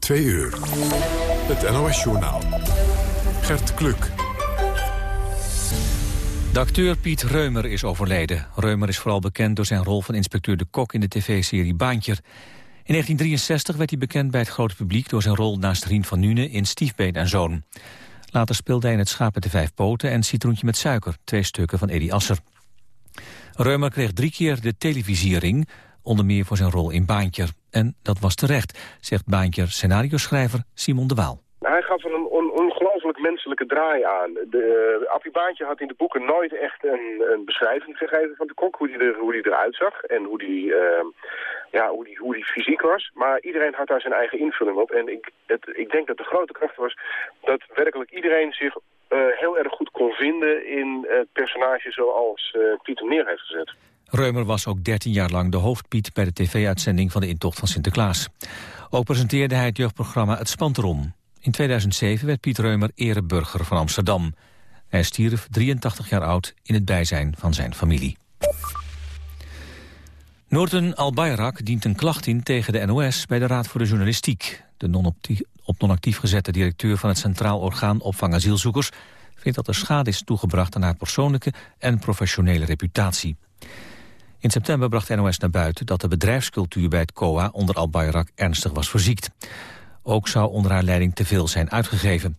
Twee uur. Het NOS-journaal. Gert Kluk. De acteur Piet Reumer is overleden. Reumer is vooral bekend door zijn rol van inspecteur De Kok in de tv-serie Baantjer. In 1963 werd hij bekend bij het grote publiek door zijn rol naast Rien van Nune in Stiefbeen en Zoon. Later speelde hij in Het Schaap met de Vijf Poten en Citroentje met Suiker, twee stukken van Eddie Asser. Reumer kreeg drie keer de televisiering, onder meer voor zijn rol in Baantjer. En dat was terecht, zegt Baantjer scenario-schrijver Simon de Waal. Hij gaf een on ongelooflijk menselijke draai aan. De, uh, Appie Baantje had in de boeken nooit echt een, een beschrijving gegeven van de kok. Hoe die, er, eruit zag en hoe die, uh, ja, hoe, die, hoe die fysiek was. Maar iedereen had daar zijn eigen invulling op. En ik, het, ik denk dat de grote kracht was dat werkelijk iedereen zich uh, heel erg goed kon vinden in het personage zoals Pieter neer heeft gezet. Reumer was ook 13 jaar lang de hoofdpiet bij de tv-uitzending van de intocht van Sinterklaas. Ook presenteerde hij het jeugdprogramma Het Spanterom. In 2007 werd Piet Reumer ereburger van Amsterdam. Hij stierf 83 jaar oud in het bijzijn van zijn familie. Noorten Al-Bayrak dient een klacht in tegen de NOS bij de Raad voor de Journalistiek. De non op non-actief gezette directeur van het Centraal Orgaan Opvang Asielzoekers vindt dat er schade is toegebracht aan haar persoonlijke en professionele reputatie. In september bracht NOS naar buiten dat de bedrijfscultuur bij het COA onder Al-Bayrak ernstig was verziekt. Ook zou onder haar leiding te veel zijn uitgegeven.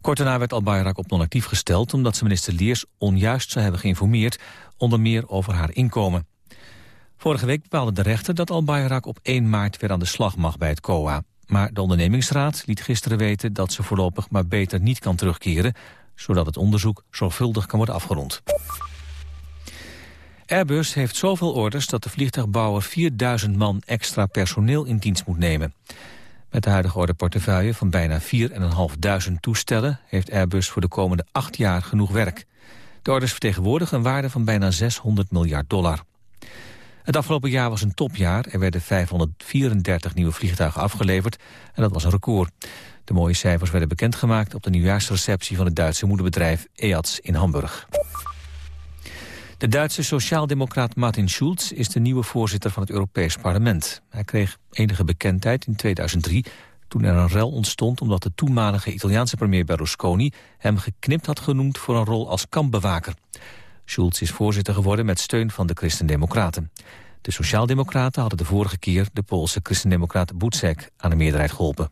Kort daarna werd Al-Bayrak op non-actief gesteld... omdat ze minister Leers onjuist zou hebben geïnformeerd... onder meer over haar inkomen. Vorige week bepaalde de rechter dat Al-Bayrak op 1 maart weer aan de slag mag bij het COA. Maar de ondernemingsraad liet gisteren weten dat ze voorlopig maar beter niet kan terugkeren... zodat het onderzoek zorgvuldig kan worden afgerond. Airbus heeft zoveel orders dat de vliegtuigbouwer 4000 man extra personeel in dienst moet nemen. Met de huidige ordeportefeuille van bijna 4.500 toestellen... heeft Airbus voor de komende acht jaar genoeg werk. De orders vertegenwoordigen een waarde van bijna 600 miljard dollar. Het afgelopen jaar was een topjaar. Er werden 534 nieuwe vliegtuigen afgeleverd en dat was een record. De mooie cijfers werden bekendgemaakt op de nieuwjaarsreceptie van het Duitse moederbedrijf EATS in Hamburg. De Duitse sociaaldemocraat Martin Schulz is de nieuwe voorzitter van het Europees Parlement. Hij kreeg enige bekendheid in 2003 toen er een rel ontstond omdat de toenmalige Italiaanse premier Berlusconi hem geknipt had genoemd voor een rol als kampbewaker. Schulz is voorzitter geworden met steun van de Christen-Democraten. De Sociaaldemocraten hadden de vorige keer de Poolse Christendemocraat Buzek aan de meerderheid geholpen.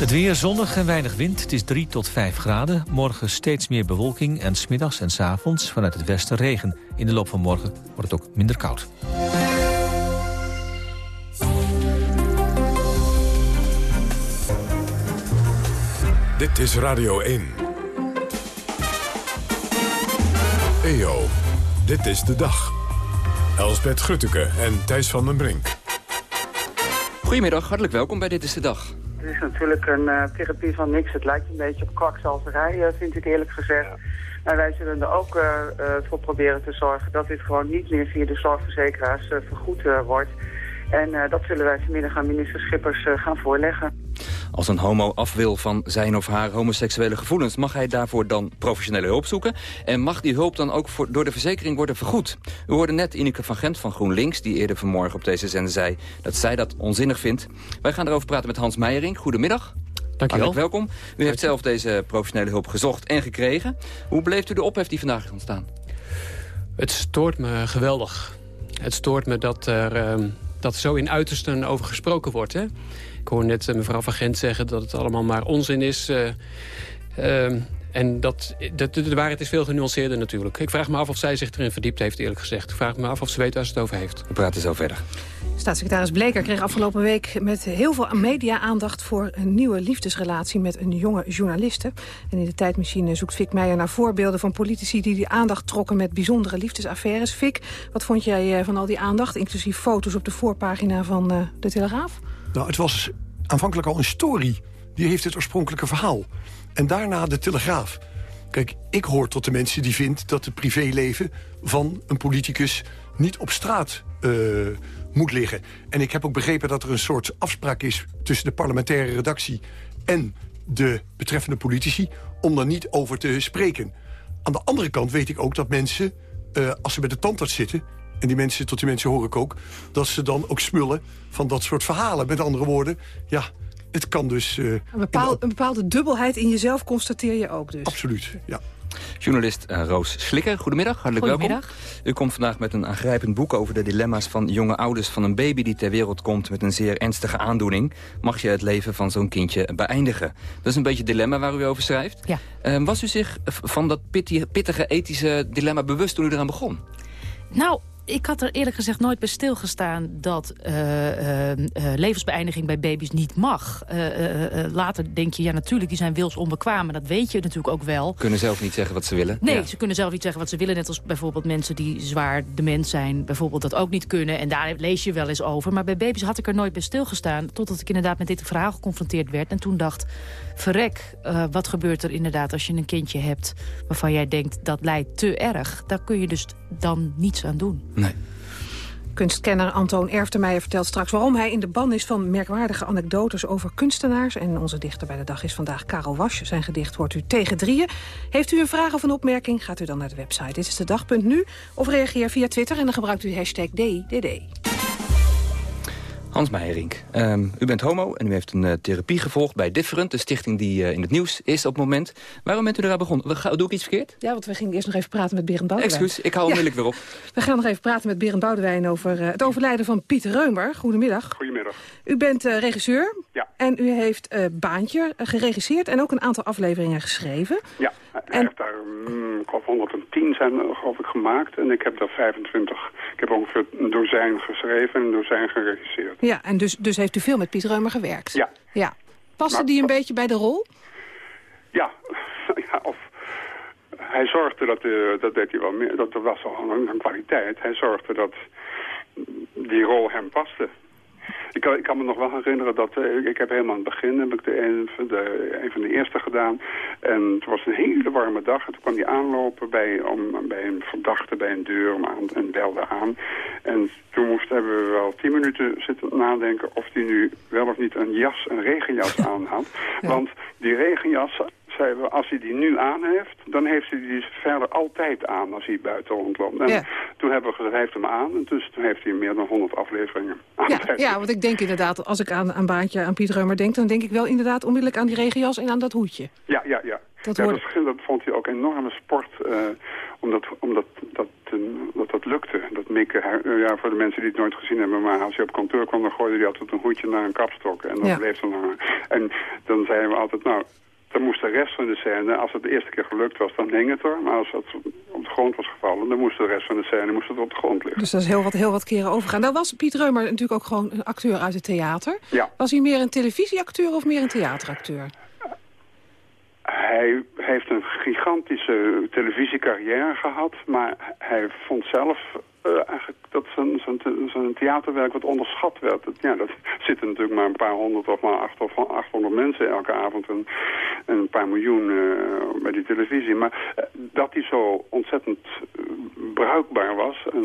Het weer zonnig en weinig wind. Het is 3 tot 5 graden. Morgen steeds meer bewolking en smiddags en s avonds vanuit het westen regen. In de loop van morgen wordt het ook minder koud. Dit is Radio 1. EO, dit is de dag. Elsbeth Grutteke en Thijs van den Brink. Goedemiddag, hartelijk welkom bij Dit is de Dag. Het is natuurlijk een uh, therapie van niks. Het lijkt een beetje op kwakzalverij, uh, vind ik eerlijk gezegd. Maar wij zullen er ook uh, voor proberen te zorgen dat dit gewoon niet meer via de zorgverzekeraars vergoed wordt. En dat zullen wij vanmiddag aan minister Schippers gaan voorleggen. Als een homo af wil van zijn of haar homoseksuele gevoelens... mag hij daarvoor dan professionele hulp zoeken? En mag die hulp dan ook voor, door de verzekering worden vergoed? U hoorde net Ineke van Gent van GroenLinks... die eerder vanmorgen op deze zender zei dat zij dat onzinnig vindt. Wij gaan erover praten met Hans Meijering. Goedemiddag. Dankjewel. welkom. U heeft zelf deze professionele hulp gezocht en gekregen. Hoe beleeft u de ophef die vandaag is ontstaan? Het stoort me geweldig. Het stoort me dat er, uh, dat zo in uitersten over gesproken wordt. Hè? Ik hoor net eh, mevrouw Van Gent zeggen dat het allemaal maar onzin is. Uh, uh, en dat, dat, de waarheid is veel genuanceerder natuurlijk. Ik vraag me af of zij zich erin verdiept heeft, eerlijk gezegd. Ik vraag me af of ze weet waar ze het over heeft. We praten zo verder. Staatssecretaris Bleker kreeg afgelopen week met heel veel media-aandacht... voor een nieuwe liefdesrelatie met een jonge journaliste. En in de tijdmachine zoekt Fik Meijer naar voorbeelden van politici... die die aandacht trokken met bijzondere liefdesaffaires. Fik, wat vond jij van al die aandacht, inclusief foto's op de voorpagina van De Telegraaf? Nou, het was aanvankelijk al een story. Die heeft het oorspronkelijke verhaal. En daarna de Telegraaf. Kijk, ik hoor tot de mensen die vindt dat het privéleven van een politicus niet op straat uh, moet liggen. En ik heb ook begrepen dat er een soort afspraak is tussen de parlementaire redactie en de betreffende politici om daar niet over te spreken. Aan de andere kant weet ik ook dat mensen, uh, als ze bij de tandarts zitten en die mensen, tot die mensen hoor ik ook... dat ze dan ook smullen van dat soort verhalen. Met andere woorden, ja, het kan dus... Uh, een, bepaal, een, bepaalde dubbelheid in jezelf constateer je ook dus. Absoluut, ja. Journalist uh, Roos Slikker, goedemiddag, hartelijk goedemiddag. welkom. U komt vandaag met een aangrijpend boek over de dilemma's van jonge ouders van een baby die ter wereld komt met een zeer ernstige aandoening. Mag je het leven van zo'n kindje beëindigen? Dat is een beetje het dilemma waar u over schrijft. Ja. Uh, was u zich van dat pittige ethische dilemma bewust toen u eraan begon? Nou, ik had er eerlijk gezegd nooit bij stilgestaan dat uh, uh, levensbeëindiging bij baby's niet mag. later denk je, ja natuurlijk, die zijn wils onbekwaam. En dat weet je natuurlijk ook wel. Kunnen zelf niet zeggen wat ze willen. Nee, ze kunnen zelf niet zeggen wat ze willen. Net als bijvoorbeeld mensen die zwaar dement zijn, bijvoorbeeld dat ook niet kunnen. En daar lees je wel eens over. Maar bij baby's had ik er nooit bij stilgestaan. Totdat ik inderdaad met dit verhaal geconfronteerd werd. En toen dacht, verrek, wat gebeurt er inderdaad als je een kindje hebt... waarvan jij denkt, dat leidt te erg. Daar kun je dus dan niets aan doen. Nee. Kunstkenner Antoon Erftemeijer vertelt straks waarom hij in de ban is van merkwaardige anekdotes over kunstenaars. En onze dichter bij de dag is vandaag Karel Wasch. Zijn gedicht hoort u tegen drieën. Heeft u een vraag of een opmerking, gaat u dan naar de website. Dit is de dag.nu of reageer via Twitter en dan gebruikt u hashtag DDD. Hans Meijerink, um, u bent homo en u heeft een uh, therapie gevolgd bij Different... de stichting die uh, in het nieuws is op het moment. Waarom bent u eraan begonnen? We, doe ik iets verkeerd? Ja, want we gingen eerst nog even praten met Berend Boudewijn. Excuus, ik hou onmiddellijk ja. weer op. We gaan nog even praten met Berend Boudewijn over uh, het overlijden van Piet Reumer. Goedemiddag. Goedemiddag. U bent regisseur. Ja. En u heeft Baantje geregisseerd en ook een aantal afleveringen geschreven. Ja, hij en... heeft daar, mm, ik geloof 110 zijn geloof ik gemaakt. En ik heb daar 25, ik heb ongeveer een dozijn geschreven en een dozijn geregisseerd. Ja, en dus, dus heeft u veel met Piet Reumer gewerkt? Ja. ja. Paste maar, die een beetje bij de rol? Ja, ja of hij zorgde dat, uh, dat deed hij wel meer, dat er was al een, een kwaliteit. Hij zorgde dat die rol hem paste. Ik kan, ik kan me nog wel herinneren dat uh, ik heb helemaal aan het begin heb ik de een, de, een van de eerste gedaan. En het was een hele warme dag. En toen kwam hij aanlopen bij, om, bij een verdachte bij een deur om aan, en belde aan. En toen moesten hebben we wel tien minuten zitten nadenken of hij nu wel of niet een jas, een regenjas aan had. Ja. Want die regenjas zeiden we, als hij die nu aan heeft, dan heeft hij die verder altijd aan als hij buiten rondloopt. En Ja. toen hebben we gezegd, hij heeft hem aan. En dus toen heeft hij meer dan 100 afleveringen aan. Ja, ja, want ik denk inderdaad, als ik aan een baantje aan Piet Reumer denk... dan denk ik wel inderdaad onmiddellijk aan die regenjas en aan dat hoedje. Ja, ja, ja. Dat ja, dat, dat vond hij ook een enorme sport, eh, omdat, omdat dat, eh, dat, dat lukte. Dat mikken, eh, ja, voor de mensen die het nooit gezien hebben, maar als hij op kantoor kwam, dan gooide hij altijd een hoedje naar een kapstok. En dat Ja. bleef dan hangen. En dan zeiden we altijd, nou, dan moest de rest van de scène, als het de eerste keer gelukt was, dan hing het er. Maar als het op de grond was gevallen, dan moest de rest van de scène moest het op de grond liggen. Dus dat is heel wat, heel wat keren overgaan. Nou was Piet Reumer natuurlijk ook gewoon een acteur uit het theater. Ja. Was hij meer een televisieacteur of meer een theateracteur? Hij heeft een gigantische televisiecarrière gehad, maar hij vond zelf eh, eigenlijk dat zijn, zijn, te- zijn theaterwerk wat onderschat werd. Het- ja, dat zitten natuurlijk maar een paar honderd of maar acht of 800 mensen elke avond en, en een paar miljoen eh, bij die televisie. Maar eh, dat hij zo ontzettend bruikbaar was en,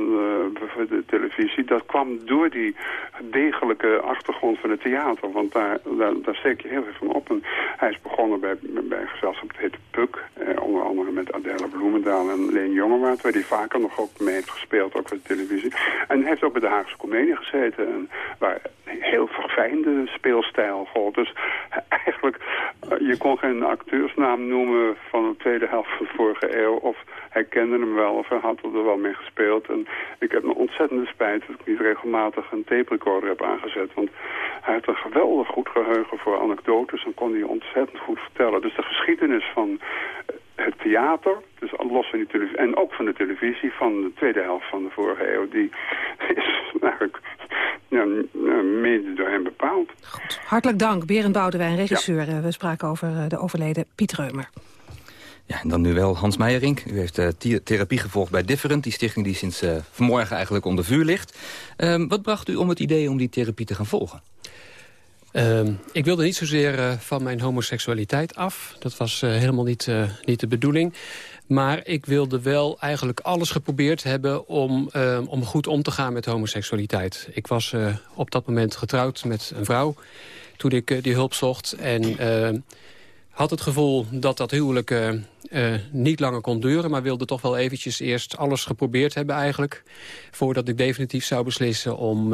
voor de televisie, dat kwam door die degelijke achtergrond van het theater. Want daar, daar, steek je heel veel van op. En hij is begonnen bij, bij een gezelschap, dat heette Puk. Onder andere met Adela Bloemendaal en Leen Jongewaard, waar hij vaker nog ook mee heeft gespeeld, voor de televisie. En hij heeft ook bij de Haagse Comedie gezeten, en waar heel verfijnde speelstijl gold. Dus eigenlijk, eh, je kon geen acteursnaam noemen van de tweede helft van de vorige eeuw. Of hij kende hem wel, of hij had er wel mee gespeeld. En ik heb een ontzettende spijt dat ik niet regelmatig een tape recorder heb aangezet. Want hij heeft een geweldig goed geheugen voor anekdotes en kon die ontzettend goed vertellen. Dus de geschiedenis van eh, het theater, dus los van die televisie, en ook van de televisie van de tweede helft van de vorige eeuw, die is eigenlijk mede door hem bepaald. Goed, hartelijk dank. Berend Boudewijn, regisseur. Eh, We spraken over eh, de overleden Piet Reumer. Ja, en dan nu wel Hans Meijerink. U heeft eh, therapie gevolgd bij Different, die stichting die sinds eh, vanmorgen eigenlijk onder vuur ligt. Ehm, wat bracht u om het idee om die therapie te gaan volgen? Ehm, ik wilde niet zozeer eh, van mijn homoseksualiteit af. Dat was eh, helemaal niet, eh, niet de bedoeling. Maar ik wilde wel eigenlijk alles geprobeerd hebben om, eh, om goed om te gaan met homoseksualiteit. Ik was op dat moment getrouwd met een vrouw toen ik die hulp zocht. En eh, had het gevoel dat dat huwelijk niet langer kon duren... maar wilde toch wel eventjes eerst alles geprobeerd hebben eigenlijk... voordat ik definitief zou beslissen om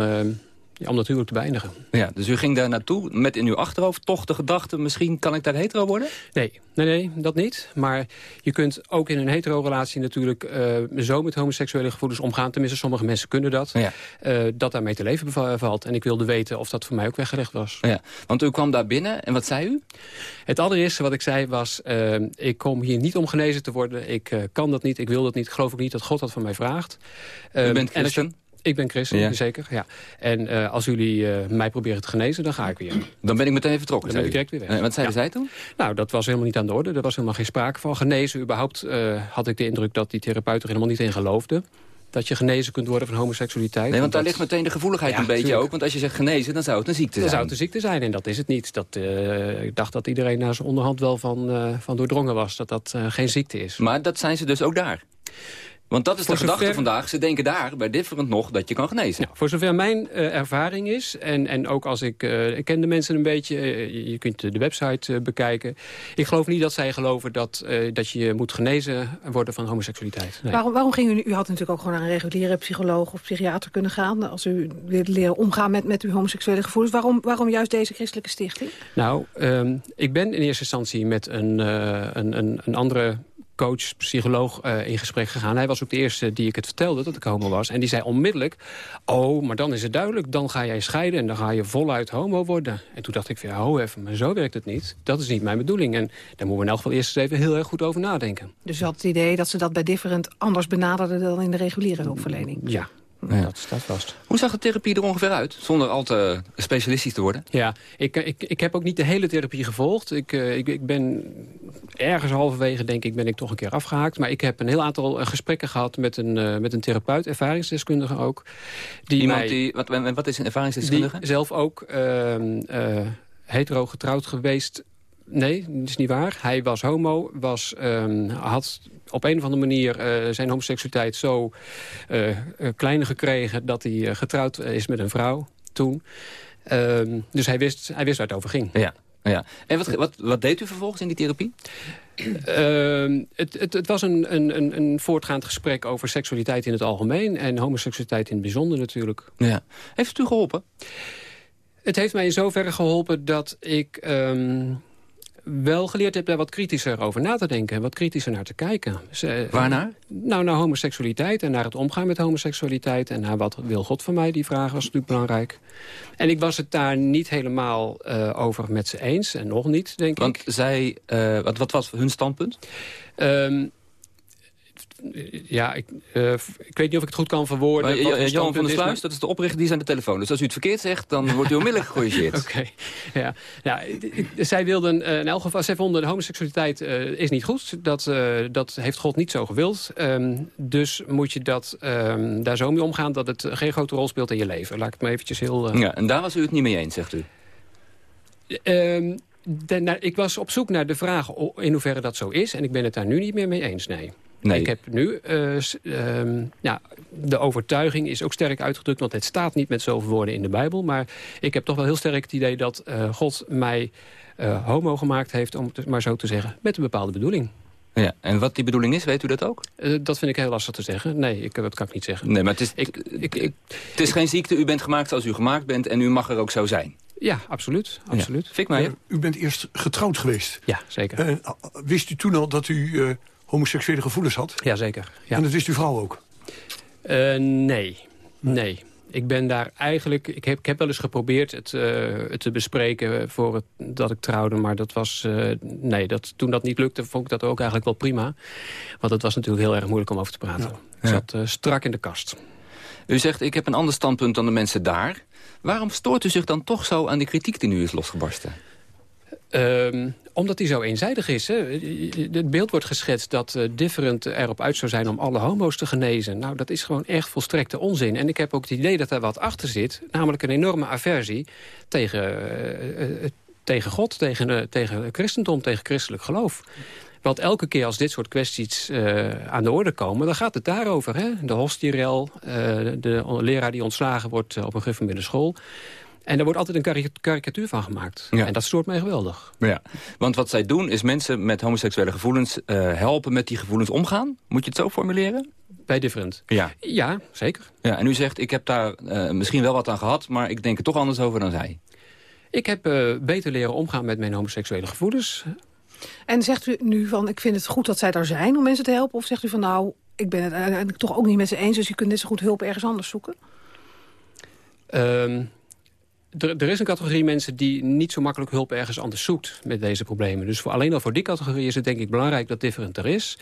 ja, om dat huwelijk te beëindigen. Ja, dus u ging daar naartoe met in uw achterhoofd toch de gedachte... misschien kan ik daar hetero worden? Nee, nee, nee dat niet. Maar je kunt ook in een hetero-relatie natuurlijk uh, zo met homoseksuele gevoelens omgaan. Tenminste, sommige mensen kunnen dat. Ja. Uh, dat daarmee te leven valt. En ik wilde weten of dat voor mij ook weggelegd was. Ja, want u kwam daar binnen en wat zei u? Het allereerste wat ik zei was... Uh, ik kom hier niet om genezen te worden. Ik kan dat niet, ik wil dat niet. Ik geloof ook niet dat God dat van mij vraagt. u bent christen? Ik ben christen, zeker. Ja. En uh, als jullie uh, mij proberen te genezen, dan ga ik weer. Dan ben ik meteen vertrokken. Dan ben ik direct weer weg. En wat zeiden ja. zij toen? Nou, dat was helemaal niet aan de orde. Er was helemaal geen sprake van. Genezen, überhaupt uh, had ik de indruk dat die therapeut er helemaal niet in geloofde dat je genezen kunt worden van homoseksualiteit. Nee, want daar ligt meteen de gevoeligheid een beetje ook. Want als je zegt genezen, dan zou het een ziekte zijn. Dan zou het een ziekte zijn en dat is het niet. Dat, uh, ik dacht dat iedereen naar zijn onderhand wel van, uh, van doordrongen was. Dat dat uh, geen ziekte is. Maar dat zijn ze dus ook daar? Want dat is de gedachte vandaag. Ze denken daar bij Different nog dat je kan genezen. voor zover mijn uh, ervaring is, en, en ook als ik... Uh, ik ken de mensen een beetje, uh, je kunt de website bekijken. Ik geloof niet dat zij geloven dat, dat je moet genezen worden van homoseksualiteit. Nee. Waarom, waarom ging u... U had natuurlijk ook gewoon naar een reguliere psycholoog of psychiater kunnen gaan... als u wilde leren omgaan met, met uw homoseksuele gevoelens. Waarom, waarom juist deze christelijke stichting? Nou, um, ik ben in eerste instantie met een, een, een, een andere coach, psycholoog uh, in gesprek gegaan. Hij was ook de eerste die ik het vertelde dat ik homo was. En die zei onmiddellijk, oh, maar dan is het duidelijk. Dan ga jij scheiden en dan ga je voluit homo worden. En toen dacht ik, ja, ho even, maar zo werkt het niet. Dat is niet mijn bedoeling. En daar moeten we in elk geval eerst even heel erg goed over nadenken. Dus je had het idee dat ze dat bij Different anders benaderden dan in de reguliere hulpverlening? Ja, ja. Dat staat vast. Hoe zag de therapie er ongeveer uit? Zonder al te specialistisch te worden. Ja, ik, ik, ik heb ook niet de hele therapie gevolgd. Ik, eh, ik, ik ben ergens halverwege, denk ik, ben ik toch een keer afgehaakt. Maar ik heb een heel aantal eh, gesprekken gehad met een, met een therapeut, ervaringsdeskundige ook. Die Iemand die, wat, wat is een ervaringsdeskundige? Die zelf ook uh, hetero getrouwd geweest Nee, dat is niet waar. Hij was homo, was, um, had op een of andere manier uh, zijn homoseksualiteit zo uh, klein gekregen... dat hij getrouwd is met een vrouw toen. Um, dus hij wist, hij wist waar het over ging. Ja. Ja. En wat, wat, wat deed u vervolgens in die therapie? Uh, het, het, het, was een, een, een voortgaand gesprek over seksualiteit in het algemeen... en homoseksualiteit in het bijzonder natuurlijk. Ja. Heeft het u geholpen? Het heeft mij in zoverre geholpen dat ik... Um, wel geleerd heb daar wat kritischer over na te denken. En wat kritischer naar te kijken. Waarnaar? Nou, naar homoseksualiteit en naar het omgaan met homoseksualiteit. En naar wat wil God van mij, die vraag was natuurlijk belangrijk. En ik was het daar niet helemaal uh, over met ze eens. En nog niet, denk Want ik. Want zij, uh, wat, wat was hun standpunt? Um, ja, ik, uh, ik weet niet of ik het goed kan verwoorden. Maar, Jan van der Sluis, dat is de oprichter, die is aan de telefoon. Dus als u het verkeerd zegt, dan wordt u onmiddellijk gecorrigeerd. Oké, ja. ja. Zij wilden, uh, in elk geval, zij vonden homoseksualiteit uh, is niet goed. Dat, dat heeft God niet zo gewild. Um, dus moet je dat, um, daar zo mee omgaan dat het geen grote rol speelt in je leven. Laat ik het maar eventjes heel... Ja, en daar was u het niet mee eens, zegt u? Um, de, nou, ik was op zoek naar de vraag in hoeverre dat zo is. En ik ben het daar nu niet meer mee eens, nee. Nee. Ik heb nu, uh, ja, de overtuiging is ook sterk uitgedrukt... want het staat niet met zoveel woorden in de Bijbel... maar ik heb toch wel heel sterk het idee dat uh, God mij uh, homo gemaakt heeft... om het maar zo te zeggen, met een bepaalde bedoeling. Ja, en wat die bedoeling is, weet u dat ook? dat vind ik heel lastig te zeggen. Nee, ik, dat kan ik niet zeggen. Nee, maar het is, ik, ik, ik, het is geen ziekte. U bent gemaakt zoals u gemaakt bent en u mag er ook zo zijn. Ja, absoluut. absoluut. Ja. Fik maar. U bent eerst getrouwd geweest. Ja, zeker. wist u toen al dat u homoseksuele gevoelens had? Jazeker. Ja. En dat wist uw vrouw ook? Uh, nee, nee. Ik ben daar eigenlijk... Ik heb, ik heb wel eens geprobeerd het, uh, het te bespreken voor het, dat ik trouwde. Maar dat was... Uh, nee, dat, toen dat niet lukte, vond ik dat ook eigenlijk wel prima. Want het was natuurlijk heel erg moeilijk om over te praten. Ja. Ik zat uh, strak in de kast. U zegt, ik heb een ander standpunt dan de mensen daar. Waarom stoort u zich dan toch zo aan die kritiek die nu is losgebarsten? Um, omdat hij zo eenzijdig is. Hè. Het beeld wordt geschetst dat uh, Different erop uit zou zijn om alle homo's te genezen. Nou, dat is gewoon echt volstrekte onzin. En ik heb ook het idee dat er wat achter zit. Namelijk een enorme aversie tegen, uh, uh, tegen God, tegen, tegen christendom, tegen christelijk geloof. Want elke keer als dit soort kwesties aan de orde komen... dan gaat het daarover. Hè? De hostierel, uh, de leraar die ontslagen wordt op een gegeven school En daar wordt altijd een karikatuur van gemaakt. Ja. En dat stoort mij geweldig. Ja, want wat zij doen is mensen met homoseksuele gevoelens... Uh, helpen met die gevoelens omgaan. Moet je het zo formuleren? Bij Different? Ja. Ja, zeker. Ja, en u zegt, ik heb daar uh, misschien wel wat aan gehad... maar ik denk er toch anders over dan zij. Ik heb uh, beter leren omgaan met mijn homoseksuele gevoelens. En zegt u nu van, ik vind het goed dat zij daar zijn om mensen te helpen? Of zegt u van, nou, ik ben het eigenlijk toch ook niet met ze eens... dus je kunt net zo goed hulp ergens anders zoeken? Um, er, er, is een categorie mensen die niet zo makkelijk hulp ergens anders zoekt met deze problemen. Dus voor, alleen al voor die categorie is het denk ik belangrijk dat different er is.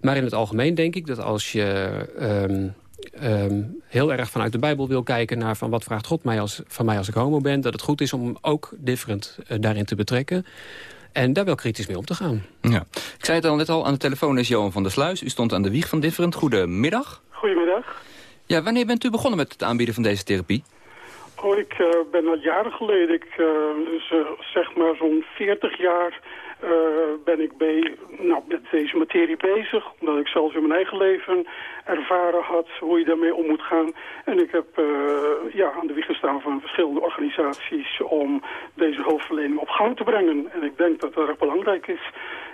Maar in het algemeen denk ik dat als je um, um, heel erg vanuit de Bijbel wil kijken naar van wat vraagt God mij als, van mij als ik homo ben, dat het goed is om ook different uh, daarin te betrekken. En daar wel kritisch mee om te gaan. Ja. Ik zei het al net al, aan de telefoon is Johan van der Sluis. U stond aan de wieg van Different. Goedemiddag. Goedemiddag. Ja, wanneer bent u begonnen met het aanbieden van deze therapie? Oh, ik uh, ben al jaren geleden, ik, uh, dus, uh, zeg maar zo'n 40 jaar, ben ik bij, nou, met deze materie bezig. Omdat ik zelf in mijn eigen leven ervaren had hoe je daarmee om moet gaan. En ik heb ja, aan de wieg gestaan van verschillende organisaties om deze hulpverlening op gang te brengen. En ik denk dat dat erg belangrijk is.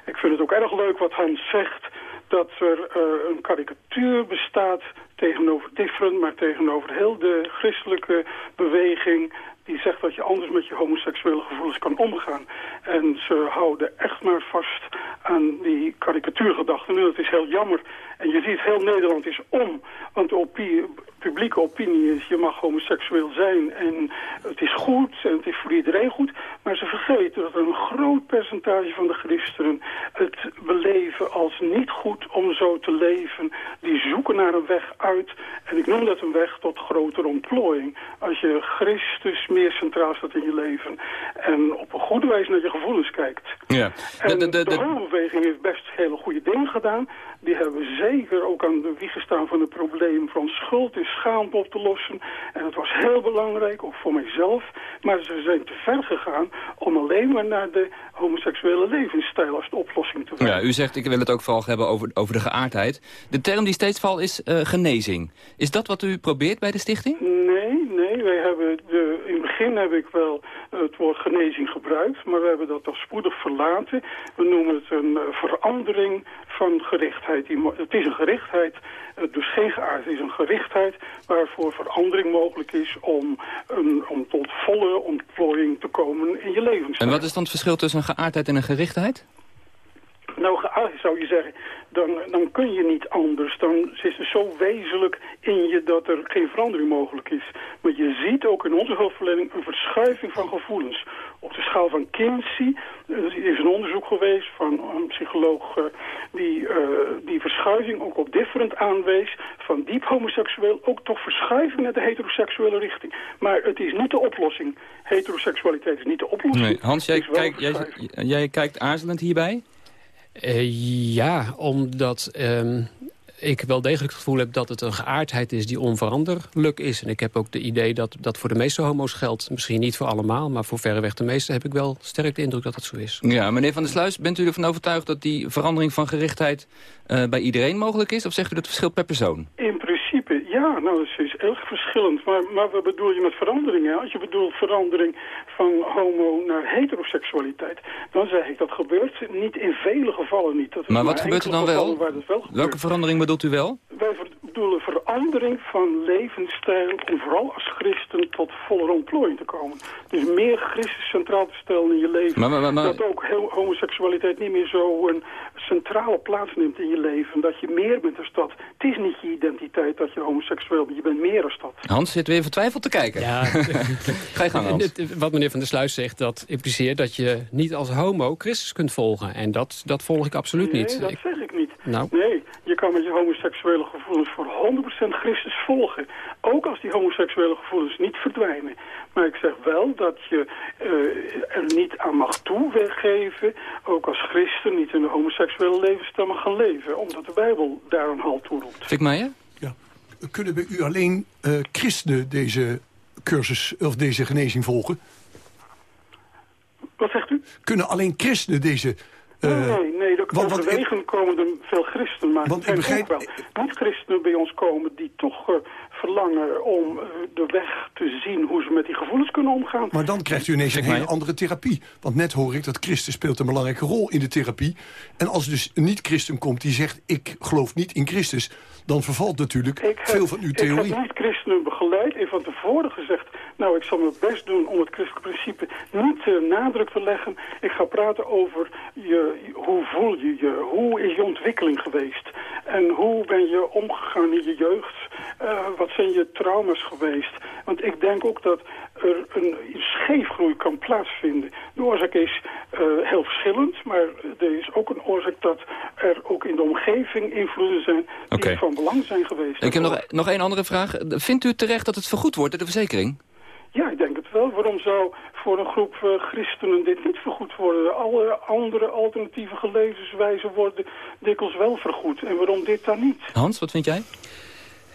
Ik vind het ook erg leuk wat Hans zegt dat er uh, een karikatuur bestaat tegenover different, maar tegenover heel de christelijke beweging die zegt dat je anders met je homoseksuele gevoelens kan omgaan. En ze houden echt maar vast aan die karikatuurgedachten. En dat is heel jammer. En je ziet, heel Nederland is om. Want de opinie, publieke opinie is, je mag homoseksueel zijn. En het is goed en het is voor iedereen goed. Maar ze vergeten dat een groot percentage van de christenen het beleven als niet goed om zo te leven. Die zoeken naar een weg uit. En ik noem dat een weg tot grotere ontplooiing. Als je Christus meer centraal staat in je leven. En op een goede wijze naar je gevoelens kijkt. Ja. En de, de, de, de heeft best hele goede dingen gedaan. Die hebben zeker ook aan de wieg gestaan van het probleem van schuld en schaamte op te lossen. En dat was heel belangrijk, ook voor mijzelf. Maar ze zijn te ver gegaan om alleen maar naar de homoseksuele levensstijl als de oplossing te wijzen. Ja, u zegt, ik wil het ook vooral hebben over, over de geaardheid. De term die steeds valt is uh, genezing. Is dat wat u probeert bij de stichting? Nee, nee. Wij hebben de, in het begin heb ik wel het woord genezing gebruikt, maar we hebben dat toch spoedig verlaten. We noemen het een uh, verandering van gerichtheid. Het is een gerichtheid, dus geen geaard. Het is een gerichtheid waarvoor verandering mogelijk is om, een, om tot volle ontplooiing te komen in je levensstijl. En wat is dan het verschil tussen een geaardheid en een gerichtheid? Nou, geaard zou je zeggen, dan, dan kun je niet anders. Dan is het zo wezenlijk in je dat er geen verandering mogelijk is. Maar je ziet ook in onze hulpverlening een verschuiving van gevoelens. Op de schaal van Kinsey er is een onderzoek geweest van een psycholoog uh, die uh, die verschuiving ook op different aanwees. Van diep homoseksueel ook toch verschuiving naar de heteroseksuele richting. Maar het is niet de oplossing. Heteroseksualiteit is niet de oplossing. Nee. Hans, jij, kijk, jij, jij kijkt aarzelend hierbij? Uh, ja, omdat um, ik wel degelijk het gevoel heb dat het een geaardheid is die onveranderlijk is. En ik heb ook de idee dat dat voor de meeste homo's geldt. Misschien niet voor allemaal, maar voor verreweg de meeste heb ik wel sterk de indruk dat het zo is. Ja, meneer Van der Sluis, bent u ervan overtuigd dat die verandering van gerichtheid uh, bij iedereen mogelijk is? Of zegt u dat het verschilt per persoon? In principe, ja, nou, dat is erg verschillend. Maar, maar wat bedoel je met verandering? Hè? Als je bedoelt verandering van homo naar heteroseksualiteit, dan zeg ik dat gebeurt niet in vele gevallen niet. Dat maar wat gebeurt er dan wel? wel Welke verandering bedoelt u wel? Wij bedoelen verandering van levensstijl om vooral als christen tot volle ontplooiing te komen. Dus meer Christus centraal te stellen in je leven. Maar, maar, maar, dat ook homoseksualiteit niet meer zo een centrale plaats neemt in je leven. Dat je meer bent als dat. Het is niet je identiteit dat je homoseksueel. Je bent meer als dat. Hans zit weer vertwijfeld te kijken. Ja. Ga je gang, Hans. Wat meneer Van der Sluis zegt, dat impliceert dat je niet als homo Christus kunt volgen. En dat, dat volg ik absoluut nee, niet. dat zeg ik niet. Nou. Nee, je kan met je homoseksuele gevoelens voor 100% Christus volgen. Ook als die homoseksuele gevoelens niet verdwijnen. Maar ik zeg wel dat je uh, er niet aan mag toegeven, ook als christen niet in de homoseksuele levensstijl mag gaan leven. Omdat de Bijbel daar een halt toe roept. Fik Meijer? Kunnen we u alleen uh, christenen deze cursus of deze genezing volgen? Wat zegt u? Kunnen alleen christenen deze... Uh... Nee, nee, dat natuurlijk Want- overwegend komen er veel christenen, maar Want ik begrijp- ook wel niet-christenen bij ons komen die toch eh, verlangen om eh, de weg te zien hoe ze met die gevoelens kunnen omgaan. Maar dan krijgt u ineens een hele andere therapie. Want net hoor ik dat Christus speelt een belangrijke rol in de therapie. En als dus een niet-christen komt die zegt... ik geloof niet in Christus... dan vervalt natuurlijk heb, veel van uw theorie. Ik heb niet christenen begeleid en van tevoren gezegd... nou, ik zal mijn best doen om het christelijk principe niet eh, nadruk te leggen. Ik ga praten over je, hoe voel je je, hoe is je ontwikkeling geweest... en hoe ben je omgegaan in je jeugd, wat zijn je trauma's geweest. Want ik denk ook dat er een scheefgroei kan plaatsvinden. De oorzaak is eh, heel verschillend, maar er is ook een oorzaak dat er ook in de omgeving invloeden zijn die van belang zijn geweest. Ik heb nog, nog één andere vraag. Vindt u terecht dat het vergoed wordt door de verzekering? Ja, ik denk het wel. Waarom zou voor een groep eh, christenen dit niet vergoed worden? Alle andere alternatieve gelevenswijzen worden dikwijls wel vergoed. En waarom dit dan niet? Hans, wat vind jij?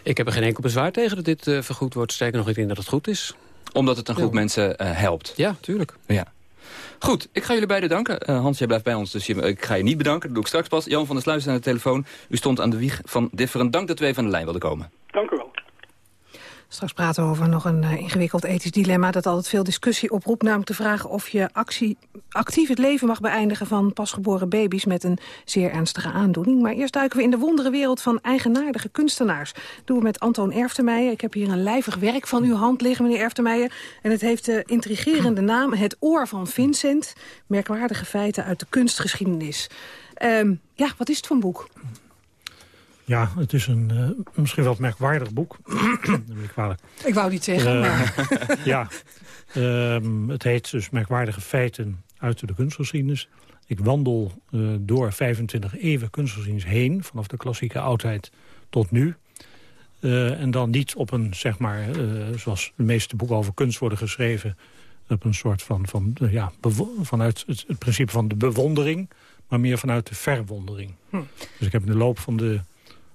Ik heb er geen enkel bezwaar tegen dat dit eh, vergoed wordt. Sterker nog, ik denk dat het goed is. Omdat het een groep mensen eh, helpt. Ja, tuurlijk. Ja. Goed, ik ga jullie beiden danken. Eh, Hans, jij blijft bij ons, dus je, ik ga je niet bedanken. Dat doe ik straks pas. Jan van der Sluis aan de telefoon. U stond aan de wieg van Different. Dank dat u even aan de lijn wilde komen. Straks praten we over nog een eh, ingewikkeld ethisch dilemma... dat altijd veel discussie oproept. Namelijk de vraag of je actie, actief het leven mag beëindigen... van pasgeboren baby's met een zeer ernstige aandoening. Maar eerst duiken we in de wonderenwereld van eigenaardige kunstenaars. Dat doen we met Antoon Erftemeijer. Ik heb hier een lijvig werk van uw hand liggen, meneer Erftemeijer. En het heeft de intrigerende naam Het Oor van Vincent. Merkwaardige feiten uit de kunstgeschiedenis. Ehm, ja, wat is het voor een boek? Ja, het is een eh, misschien wel een merkwaardig boek. Ik wou niet zeggen, Eh, maar... ja, Ehm, het heet dus merkwaardige feiten uit de kunstgeschiedenis. Ik wandel eh, door 25 eeuwen kunstgeschiedenis heen... vanaf de klassieke oudheid tot nu. En dan niet op een, zeg maar, zoals de meeste boeken over kunst worden geschreven... op een soort van, van ja, vanuit het, het principe van de bewondering... maar meer vanuit de verwondering. Hm. Dus ik heb in de loop van, de,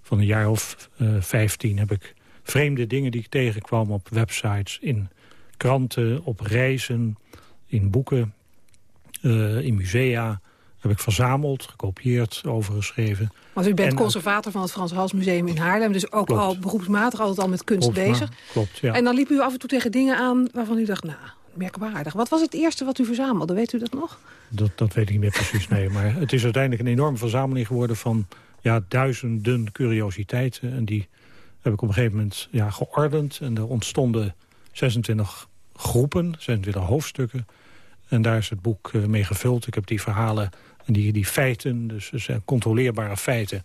van een jaar of eh 15 heb ik vreemde dingen die ik tegenkwam op websites... in kranten, op reizen, in boeken, eh, in musea... heb ik verzameld, gekopieerd, overgeschreven. Want u bent En- conservator van het Frans Hals Museum in Haarlem. Dus ook Klopt. al beroepsmatig altijd al met kunst Klopt, maar- bezig. Klopt, ja. En dan liep u af en toe tegen dingen aan waarvan u dacht, nou, merkwaardig. Wat was het eerste wat u verzamelde? Weet u dat nog? Dat, dat weet ik niet meer precies, nee. Maar het is uiteindelijk een enorme verzameling geworden van ja, duizenden curiositeiten. En die heb ik op een gegeven moment ja, geordend. En er ontstonden 26 groepen, 26 hoofdstukken. En daar is het boek eh, mee gevuld. Ik heb die verhalen en die, die feiten, dus dus, eh, controleerbare feiten...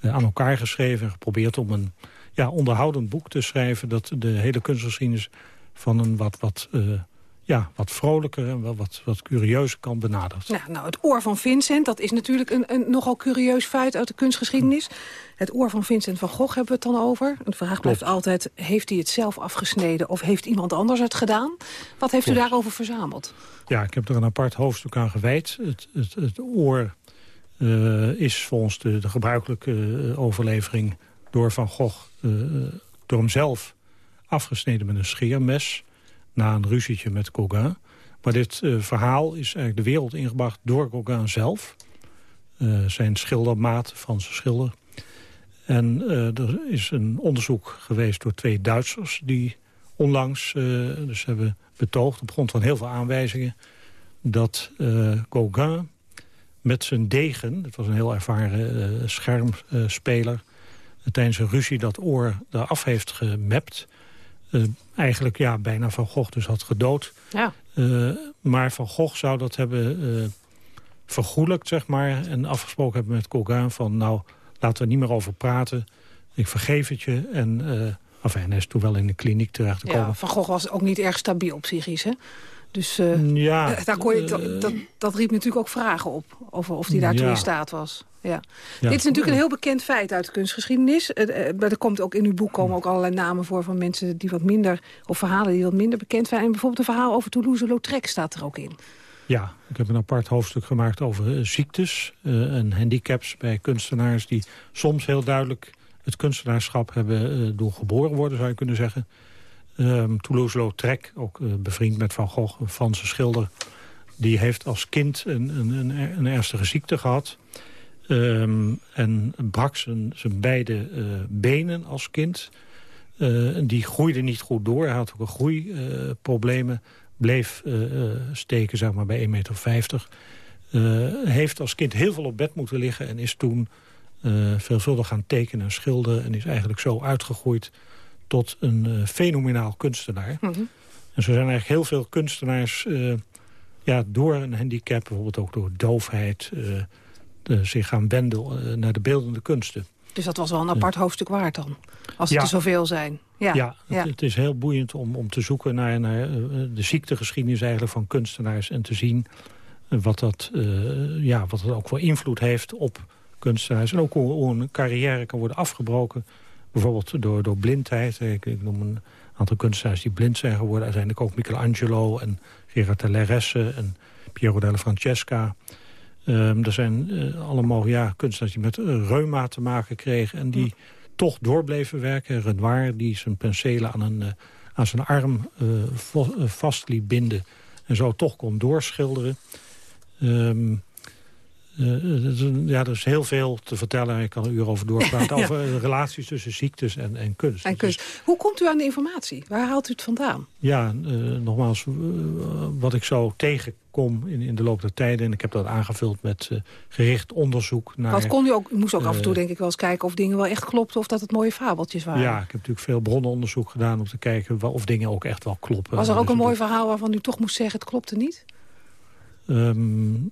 eh, aan elkaar geschreven en geprobeerd om een ja, onderhoudend boek te schrijven... dat de hele kunstgeschiedenis van een wat, wat, ja, wat vrolijker en wel wat, wat curieuzer kan benaderen. Nou, nou, het oor van Vincent, dat is natuurlijk een, een nogal curieus feit uit de kunstgeschiedenis. Het oor van Vincent van Gogh hebben we het dan over. De vraag blijft altijd, heeft hij het zelf afgesneden... of heeft iemand anders het gedaan? Wat heeft u daarover verzameld? Ja, ik heb er een apart hoofdstuk aan gewijd. Het, het, het oor eh, is volgens de, de gebruikelijke eh, overlevering door Van Gogh... eh, door hemzelf afgesneden met een scheermes... na een ruzietje met Gauguin. Maar dit eh, verhaal is eigenlijk de wereld ingebracht door Gauguin zelf. Eh, zijn schildermaat, Franse schilder. En eh, er is een onderzoek geweest door twee Duitsers... die onlangs dus hebben betoogd op grond van heel veel aanwijzingen... dat Gauguin met zijn degen, dat was een heel ervaren schermspeler... tijdens een ruzie dat oor eraf heeft gemapt... Eh, eigenlijk ja, bijna Van Gogh dus had gedood. Ja. Eh, maar Van Gogh zou dat hebben eh vergoelijkt, zeg maar... en afgesproken hebben met Gauguin van... nou, laten we er niet meer over praten. Ik vergeef het je. En uh, enfin, hij is toen wel in de kliniek terecht gekomen. Ja, van Gogh was ook niet erg stabiel psychisch, hè? Dus uh, ja, daar kon je, dat, dat, dat, riep natuurlijk ook vragen op. Over of hij daartoe ja. in staat was. Ja. ja. Dit is natuurlijk een heel bekend feit uit de kunstgeschiedenis. Uh, er komt ook in uw boek komen ook allerlei namen voor van mensen die wat minder... of verhalen die wat minder bekend zijn. En bijvoorbeeld een verhaal over Toulouse-Lautrec staat er ook in. Ja, ik heb een apart hoofdstuk gemaakt over uh, ziektes uh, en handicaps bij kunstenaars... die soms heel duidelijk het kunstenaarschap hebben uh, door geboren worden, zou je kunnen zeggen. Um, Toulouse-Lautrec, ook bevriend met Van Gogh, een Franse schilder... die heeft als kind een, een, een, een ernstige ziekte gehad. Ehm, en brak zijn, zijn beide benen als kind. die groeide niet goed door. Hij had ook een groeiproblemen. bleef steken zeg maar, bij 1,50 meter. heeft als kind heel veel op bed moeten liggen... en is toen veelvuldig gaan tekenen en schilderen... en is eigenlijk zo uitgegroeid tot een fenomenaal kunstenaar. Mhm. En zo zijn eigenlijk heel veel kunstenaars ja, door een handicap, bijvoorbeeld ook door doofheid... Uh, zich gaan wenden uh, naar de beeldende kunsten. Dus dat was wel een apart hoofdstuk waard dan? Als het er zoveel zijn. Ja, ja, Het, het, is heel boeiend om, om te zoeken naar, naar de ziektegeschiedenis eigenlijk van kunstenaars... en te zien wat dat, ja, wat dat ook voor invloed heeft op kunstenaars. En ook hoe, een carrière kan worden afgebroken. Bijvoorbeeld door, door blindheid. Ik, ik noem een aantal kunstenaars die blind zijn geworden. Uiteindelijk ook Michelangelo en Gerard Leresse en Piero della Francesca. Um, er zijn uh, allemaal ja, kunstenaars die met reuma te maken kregen... en die toch doorbleven werken. Renoir die zijn penselen aan, een, uh, aan zijn arm uh, vast liet binden... en zo toch kon doorschilderen. Um, uh, ja, er is heel veel te vertellen. Ik kan er uur over doorpraten. ja. Over relaties tussen ziektes en, en kunst. En kunst. Hoe komt u aan de informatie? Waar haalt u het vandaan? Ja, nogmaals, wat ik zo tegenkom in, in de loop der tijden. En ik heb dat aangevuld met gericht onderzoek naar... Wat kon u ook, u moest ook af en toe denk ik wel eens kijken of dingen wel echt klopten. Of dat het mooie fabeltjes waren. Ja, ik heb natuurlijk veel bronnenonderzoek gedaan om te kijken of dingen ook echt wel kloppen. Was er ook dus een mooi verhaal waarvan u toch moest zeggen het klopte niet? Um,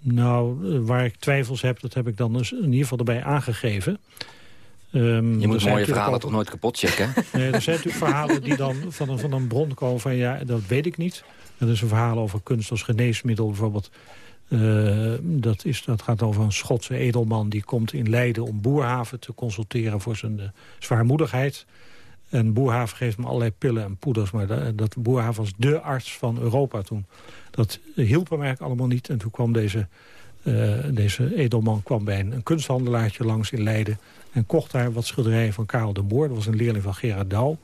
nou, eh, waar ik twijfels heb, dat heb ik dan dus in ieder geval erbij aangegeven. Um, je moet mooie verhalen toch nooit kapot checken? nee, er zijn natuurlijk verhalen die dan van een, van een bron komen van ja, dat weet ik niet. Er is een verhaal over kunst als geneesmiddel bijvoorbeeld. Uh, dat, is, dat gaat over een Schotse edelman die komt in Leiden om Boerhaven te consulteren voor zijn uh, zwaarmoedigheid. En Boerhaven geeft hem allerlei pillen en poeders. Maar dat, Boerhaven was de arts van Europa toen. Dat hielp hem eigenlijk allemaal niet. En toen kwam deze, uh, deze edelman kwam bij een, een, kunsthandelaartje langs in Leiden... en kocht daar wat schilderijen van Karel de Moor. Dat was een leerling van Gerard Douw.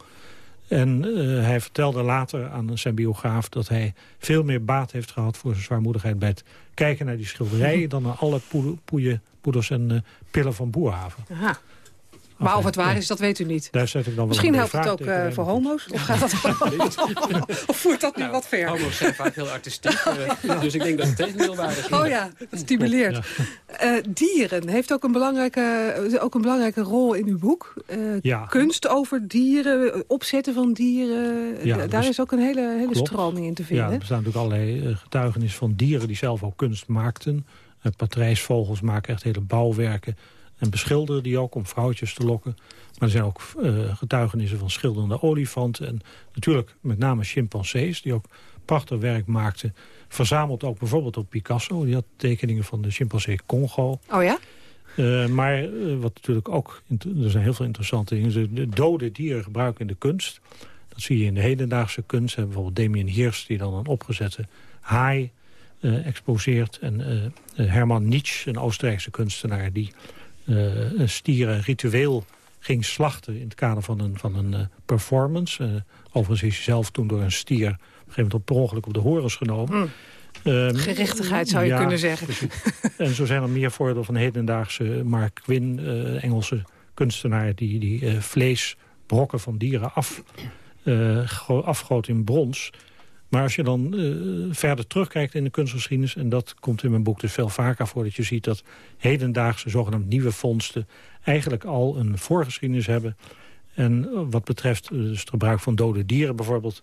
En uh, hij vertelde later aan zijn biograaf dat hij veel meer baat heeft gehad voor zijn zwaarmoedigheid bij het kijken naar die schilderijen dan naar alle poeien, poeders en uh, pillen van Boerhaven. Aha. Maar of het waar is, dat weet u niet. Daar zet ik dan Misschien helpt het ook uh, voor homo's? Of, gaat dat of voert dat nu nou, wat ver? Homo's zijn vaak heel artistiek. Uh, dus ik denk dat het tegendeel waar is. Oh ja, het stimuleert. Uh, dieren heeft ook een, belangrijke, ook een belangrijke rol in uw boek. Ja. Kunst over dieren, opzetten van dieren. Ja, daar is ook een hele, hele stroming in te vinden. Ja, er bestaan natuurlijk allerlei getuigenissen van dieren die zelf ook kunst maakten. patrijsvogels maken echt hele bouwwerken en beschilderen die ook om vrouwtjes te lokken. Maar er zijn ook uh, getuigenissen van schilderende olifanten. En natuurlijk met name chimpansees die ook prachtig werk maakten. Verzameld ook bijvoorbeeld op Picasso. Die had tekeningen van de chimpansee Congo. Oh ja? Uh, maar uh, wat natuurlijk ook, er zijn heel veel interessante dingen. De dode dieren gebruiken in de kunst. Dat zie je in de hedendaagse kunst. Bijvoorbeeld Damien Hirst die dan een opgezette haai uh, exposeert. En Herman Nietzsche, een Oostenrijkse kunstenaar... die uh, een stier ritueel ging slachten in het kader van een, van een uh, performance. Uh, overigens is hij zelf toen door een stier op een gegeven moment op per ongeluk op de horens genomen. Mm. Um, Gerechtigheid zou je kunnen zeggen. en zo zijn er meer voorbeelden van hedendaagse Mark Quinn, Engelse kunstenaar... die, die vleesbrokken van dieren af, afgoot in brons... Maar als je dan uh, verder terugkijkt in de kunstgeschiedenis... en dat komt in mijn boek dus veel vaker voor... dat je ziet dat hedendaagse zogenaamde nieuwe vondsten... eigenlijk al een voorgeschiedenis hebben. En eh, wat betreft uh, dus het gebruik van dode dieren bijvoorbeeld...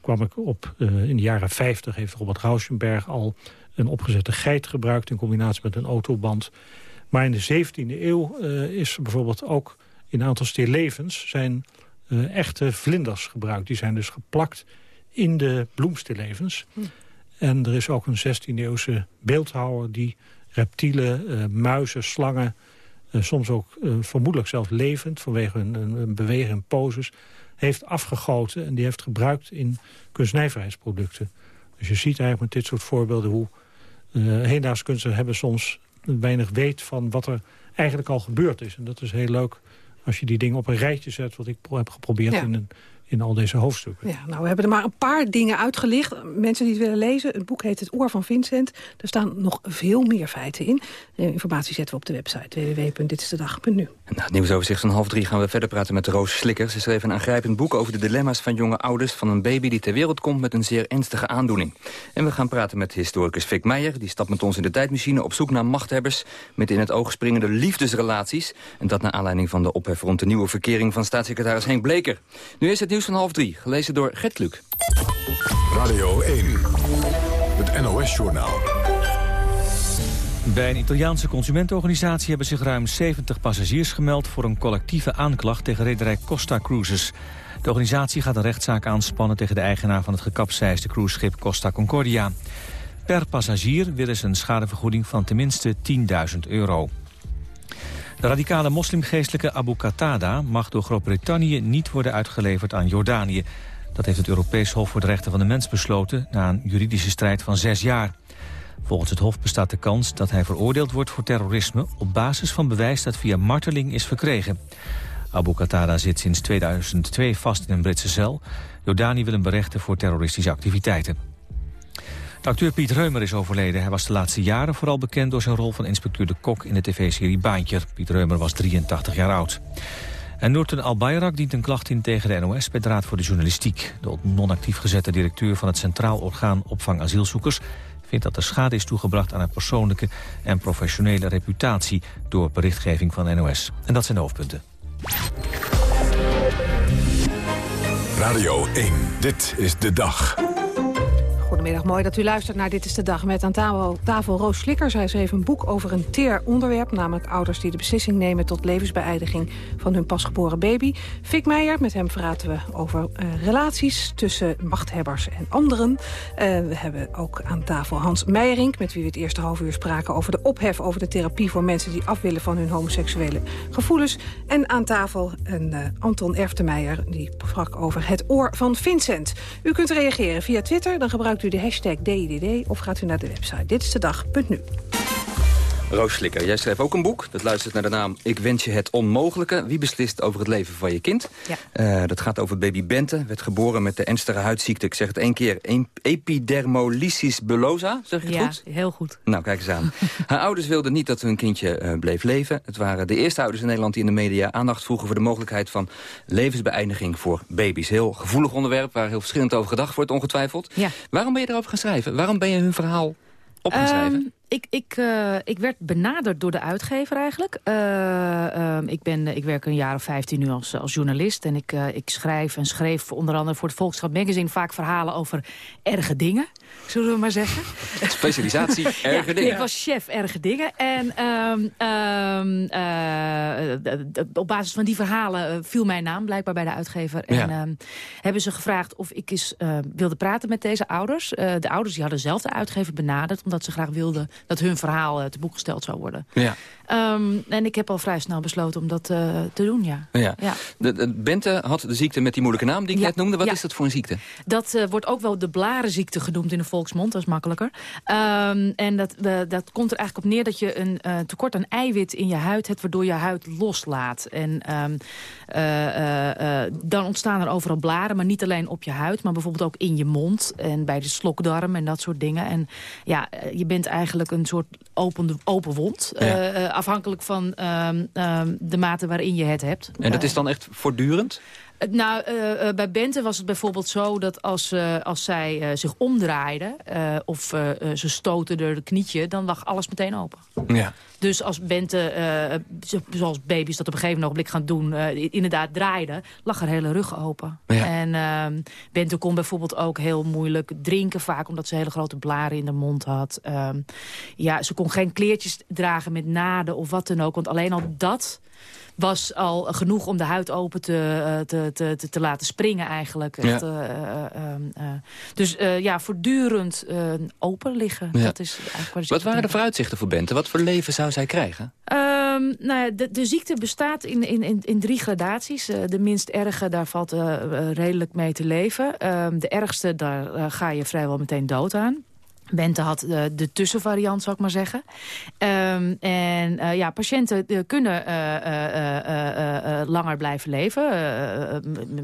kwam ik op in de jaren 50 heeft Robert Rauschenberg al een opgezette geit gebruikt... in combinatie met een autoband. Maar in de 17e eeuw is bijvoorbeeld ook in een aantal stillevens... zijn echte vlinders gebruikt. Die zijn dus geplakt in de bloemstillevens. Hm. En er is ook een 16e-eeuwse beeldhouwer die reptielen, uh, muizen, slangen... Uh, soms ook uh, vermoedelijk zelfs levend vanwege hun, hun bewegen en poses... heeft afgegoten en die heeft gebruikt in kunstnijverheidsproducten. Dus je ziet eigenlijk met dit soort voorbeelden hoe hedendaagse kunsten hebben soms weinig weet van wat er eigenlijk al gebeurd is. En dat is heel leuk als je die dingen op een rijtje zet... wat ik heb geprobeerd in, een, in al deze hoofdstukken. Ja, nou, we hebben er maar een paar dingen uitgelicht. Mensen die het willen lezen, het boek heet Het Oor van Vincent. Er staan nog veel meer feiten in. Informatie zetten we op de website www.ditistedag.nu. Na het nieuwsoverzicht van half drie gaan we verder praten met Roos Slikker. Ze schreef een aangrijpend boek over de dilemma's van jonge ouders... van een baby die ter wereld komt met een zeer ernstige aandoening. En we gaan praten met historicus Fik Meijer. Die stapt met ons in de tijdmachine op zoek naar machthebbers... met in het oog springende liefdesrelaties. En dat naar aanleiding van de ophef rond de nieuwe verkering... van staatssecretaris Henk Bleker. Nu is het nieuws van half drie, gelezen door Gert Kluk. Radio 1, het NOS-journaal. Bij een Italiaanse consumentenorganisatie hebben zich ruim 70 passagiers gemeld... voor een collectieve aanklacht tegen rederij Costa Cruises. De organisatie gaat een rechtszaak aanspannen tegen de eigenaar van het gekapseisde cruiseschip Costa Concordia. Per passagier willen ze een schadevergoeding van tenminste 10.000 euro. De radicale moslimgeestelijke Abu Qatada mag door Groot-Brittannië niet worden uitgeleverd aan Jordanië. Dat heeft het Europees Hof voor de Rechten van de Mens besloten na een juridische strijd van zes jaar. Volgens het Hof bestaat de kans dat hij veroordeeld wordt voor terrorisme op basis van bewijs dat via marteling is verkregen. Abu Qatada zit sinds 2002 vast in een Britse cel. Jordanië wil hem berechten voor terroristische activiteiten. De acteur Piet Reumer is overleden. Hij was de laatste jaren vooral bekend door zijn rol van inspecteur de Kok in de tv-serie Baantje. Piet Reumer was 83 jaar oud. En Noorten Albayrak dient een klacht in tegen de NOS bij de Raad voor de Journalistiek. De non-actief gezette directeur van het Centraal Orgaan Opvang Asielzoekers vindt dat er schade is toegebracht aan haar persoonlijke en professionele reputatie door berichtgeving van NOS. En dat zijn de hoofdpunten. Radio 1, dit is de dag. Goedemiddag, mooi dat u luistert naar Dit is de Dag met aan tafel, tafel Roos Slikker. Zij schreef een boek over een teer onderwerp, namelijk ouders die de beslissing nemen tot levensbeëindiging van hun pasgeboren baby. Fik Meijer, met hem praten we over uh, relaties tussen machthebbers en anderen. Uh, we hebben ook aan tafel Hans Meijerink, met wie we het eerste half uur spraken over de ophef over de therapie voor mensen die af willen van hun homoseksuele gevoelens. En aan tafel een uh, Anton Erftemeijer, die sprak over het oor van Vincent. U kunt reageren via Twitter, dan gebruikt u de hashtag DIDD of gaat u naar de website Dit is de. Roos Slikker, jij schreef ook een boek. Dat luistert naar de naam Ik wens je het onmogelijke. Wie beslist over het leven van je kind? Ja. Uh, dat gaat over baby Bente. Werd geboren met de ernstige huidziekte. Ik zeg het één keer. Epidermolysis bullosa. Zeg ik het ja, goed? heel goed. Nou, kijk eens aan. Haar ouders wilden niet dat hun kindje uh, bleef leven. Het waren de eerste ouders in Nederland die in de media aandacht vroegen... voor de mogelijkheid van levensbeëindiging voor baby's. Heel gevoelig onderwerp, waar heel verschillend over gedacht wordt, ongetwijfeld. Ja. Waarom ben je erover gaan schrijven? Waarom ben je hun verhaal op gaan schrijven? Ik, ik, uh, ik werd benaderd door de uitgever eigenlijk. Uh, uh, ik, ben, ik werk een jaar of 15 nu als, als journalist. En ik, ik schrijf en schreef onder andere voor het Volkskrant Magazine... vaak verhalen over erge dingen, zullen we maar zeggen. Specialisatie, erge ja, dingen. Ik was chef erge dingen. En um, um, op basis van die verhalen viel mijn naam blijkbaar bij de uitgever. En hebben ze gevraagd of ik eens wilde praten met deze ouders. de ouders die hadden zelf de uitgever benaderd... omdat ze graag wilden dat hun verhaal uh, te boek gesteld zou worden. Ja. Um, en ik heb al vrij snel besloten om dat uh, te doen, ja. ja. ja. De, de, Bente had de ziekte met die moeilijke naam die ik ja. net noemde. Wat ja. is dat voor een ziekte? Dat uh, wordt ook wel de blarenziekte genoemd in de volksmond. Dat is makkelijker. Um, en dat, dat komt er eigenlijk op neer dat je een tekort aan eiwit in je huid hebt... waardoor je huid loslaat. En um, dan ontstaan er overal blaren, maar niet alleen op je huid... maar bijvoorbeeld ook in je mond en bij de slokdarm en dat soort dingen. En ja, je bent eigenlijk een soort open, open wond. Ja. Uh, afhankelijk van uh, uh, de mate waarin je het hebt. En dat is dan echt voortdurend? Nou, uh, uh, bij Bente was het bijvoorbeeld zo dat als, uh, als zij zich omdraaide... of ze stoten door het knietje, dan lag alles meteen open. Ja. Dus als Bente, zoals baby's dat op een gegeven ogenblik gaan doen... inderdaad draaide, lag haar hele rug open. Ja. En ehm, Bente kon bijvoorbeeld ook heel moeilijk drinken vaak... omdat ze hele grote blaren in de mond had. Ehm, ja, ze kon geen kleertjes dragen met naden of wat dan ook. Want alleen al dat was al genoeg om de huid open te, te, te, te laten springen eigenlijk. Echt, ja. uh, uh, uh, dus ja, voortdurend open liggen. Ja. Dat is eigenlijk wat, wat waren de vooruitzichten voor Bente? Wat voor leven zou zij krijgen? Um, nou ja, de, de, ziekte bestaat in, in, in, in drie gradaties. de minst erge, daar valt redelijk mee te leven. Um, de ergste, daar ga je vrijwel meteen dood aan. Bente had de, de tussenvariant, zou ik maar zeggen. Um, en uh, ja, patiënten uh, kunnen uh, langer blijven leven.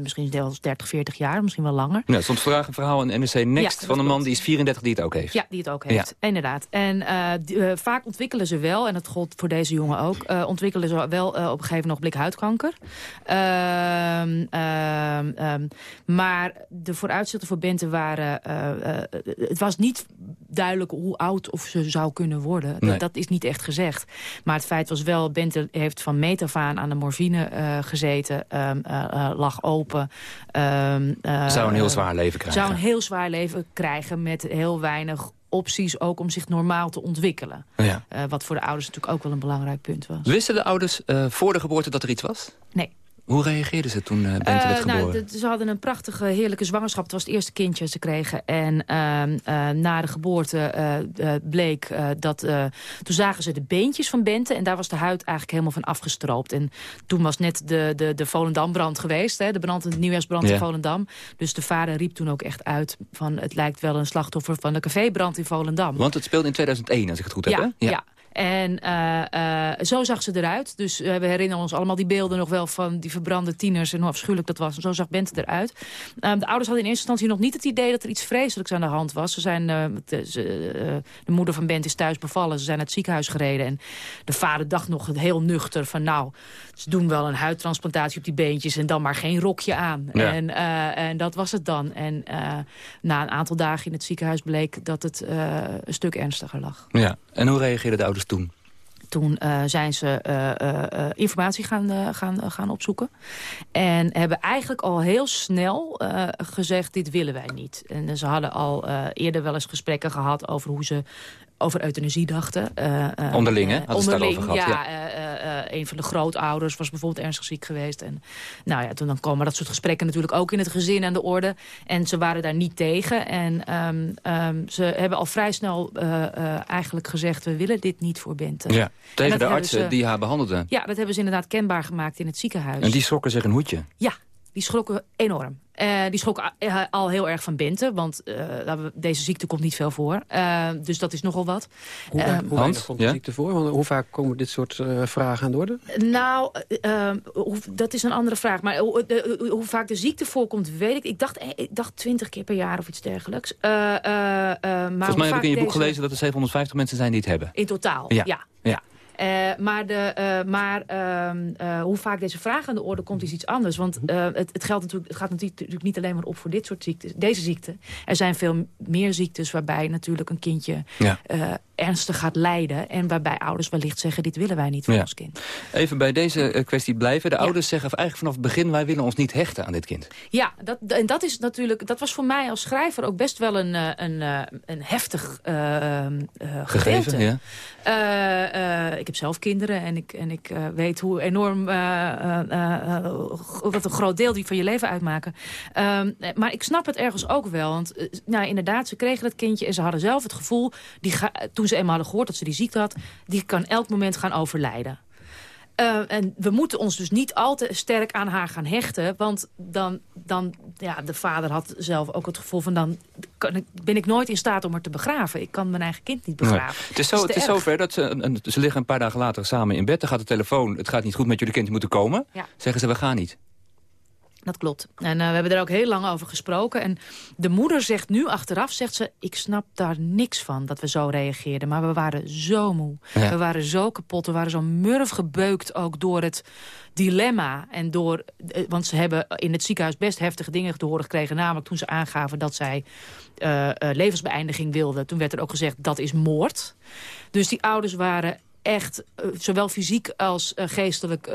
misschien deels 30, 40 jaar, misschien wel langer. Ja, stond vandaag een verhaal in NRC Next ja, van een man die is 34 die het ook heeft. Ja, die het ook heeft, ja. inderdaad. En die, vaak ontwikkelen ze wel, en dat gold voor deze jongen ook... ontwikkelen ze wel op een gegeven moment huidkanker. Um, um, maar de vooruitzichten voor Bente waren... het was niet duidelijk hoe oud of ze zou kunnen worden. Dat, dat, is niet echt gezegd. Maar het feit was wel, Bente heeft van metafaan aan de morfine uh, gezeten. Um, uh, lag open. Um, zou een heel zwaar leven krijgen. Zou een heel zwaar leven krijgen met heel weinig opties ook om zich normaal te ontwikkelen. Ja. Wat voor de ouders natuurlijk ook wel een belangrijk punt was. Wisten de ouders voor de geboorte dat er iets was? Nee. Hoe reageerden ze toen uh, Bente uh, werd nou, geboren? Nou, ze hadden een prachtige, heerlijke zwangerschap. Het was het eerste kindje dat ze kregen. En uh, na de geboorte bleek dat... toen zagen ze de beentjes van Bente. En daar was de huid eigenlijk helemaal van afgestroopt. En toen was net de, de, de Volendambrand geweest. Hè, de brand, de nieuwjaarsbrand ja. in Volendam. Dus de vader riep toen ook echt uit... van het lijkt wel een slachtoffer van de cafébrand in Volendam. Want het speelde in 2001, als ik het goed ja, heb, hè? ja. En uh, uh, zo zag ze eruit. Dus uh, we herinneren ons allemaal die beelden nog wel van die verbrande tieners... en hoe afschuwelijk dat was. En zo zag Bente eruit. Ehm, de ouders hadden in eerste instantie nog niet het idee... dat er iets vreselijks aan de hand was. Ze zijn, de, ze, de, moeder van Bente is thuis bevallen. Ze zijn naar het ziekenhuis gereden. En de vader dacht nog heel nuchter van... nou, ze doen wel een huidtransplantatie op die beentjes... en dan maar geen rokje aan. Ja. En, en dat was het dan. En na een aantal dagen in het ziekenhuis bleek... dat het een stuk ernstiger lag. Ja. En hoe reageerden de ouders toen? Toen uh, zijn ze uh, uh, informatie gaan, gaan, gaan opzoeken. En hebben eigenlijk al heel snel gezegd, dit willen wij niet. En ze hadden al eerder wel eens gesprekken gehad over hoe ze over euthanasie dachten. Uh, onderling, hè? Hadden onderling, het gehad, ja. ja. een van de grootouders was bijvoorbeeld ernstig ziek geweest. En nou ja, toen dan komen dat soort gesprekken natuurlijk ook in het gezin aan de orde. En ze waren daar niet tegen. En um, um, ze hebben al vrij snel eigenlijk gezegd... we willen dit niet voor Bente. Ja, tegen de artsen ze, die haar behandelden. Ja, dat hebben ze inderdaad kenbaar gemaakt in het ziekenhuis. En die schrokken zich een hoedje? Ja, die schrokken enorm. Uh, die schrok al heel erg van Bente, want uh, deze ziekte komt niet veel voor. Uh, dus dat is nogal wat. Hoe, hoe weinig komt de ja? ziekte voor? Want hoe vaak komen dit soort vragen aan de orde? Nou, hoe, dat is een andere vraag. Maar de, hoe vaak de ziekte voorkomt, weet ik. Ik dacht, ik dacht 20 keer per jaar of iets dergelijks. maar Volgens mij heb ik in je boek deze... gelezen dat er 750 mensen zijn die het hebben. In totaal, ja. ja. ja. Uh, maar de, uh, maar uh, hoe vaak deze vraag aan de orde komt is iets anders. Want het, het, geldt natuurlijk, het gaat natuurlijk niet alleen maar op voor dit soort ziektes, deze ziekte. Er zijn veel meer ziektes waarbij natuurlijk een kindje ja. ernstig gaat lijden. En waarbij ouders wellicht zeggen, dit willen wij niet voor ja. ons kind. Even bij deze kwestie blijven. De ouders zeggen eigenlijk vanaf het begin, wij willen ons niet hechten aan dit kind. Ja, dat, en dat is natuurlijk, dat was voor mij als schrijver ook best wel een, een, een heftig gegeven. Ja. Ik heb zelf kinderen en ik, en ik uh, weet hoe enorm... Uh, uh, wat een groot deel die van je leven uitmaken. Um, maar ik snap het ergens ook wel. Want nou, inderdaad, ze kregen het kindje en ze hadden zelf het gevoel... Die toen ze eenmaal hadden gehoord dat ze die ziekte had... die kan elk moment gaan overlijden. Uh, en we moeten ons dus niet al te sterk aan haar gaan hechten. Want dan, dan ja, de vader had zelf ook het gevoel van... dan kan ik, ben ik nooit in staat om haar te begraven. Ik kan mijn eigen kind niet begraven. Nee. Het is, zo, het is zover dat ze, een, ze liggen een paar dagen later samen in bed. Dan gaat de telefoon, het gaat niet goed met jullie kind, moeten komen. Ja. Zeggen ze, we gaan niet. Dat klopt. En uh, we hebben er ook heel lang over gesproken. En de moeder zegt nu achteraf, zegt ze... ik snap daar niks van dat we zo reageerden. Maar we waren zo moe. Ja. We waren zo kapot. We waren zo murf gebeukt ook door het dilemma. En door, want ze hebben in het ziekenhuis best heftige dingen te horen gekregen. Namelijk toen ze aangaven dat zij uh, uh, levensbeëindiging wilden. Toen werd er ook gezegd, dat is moord. Dus die ouders waren echt, zowel fysiek als geestelijk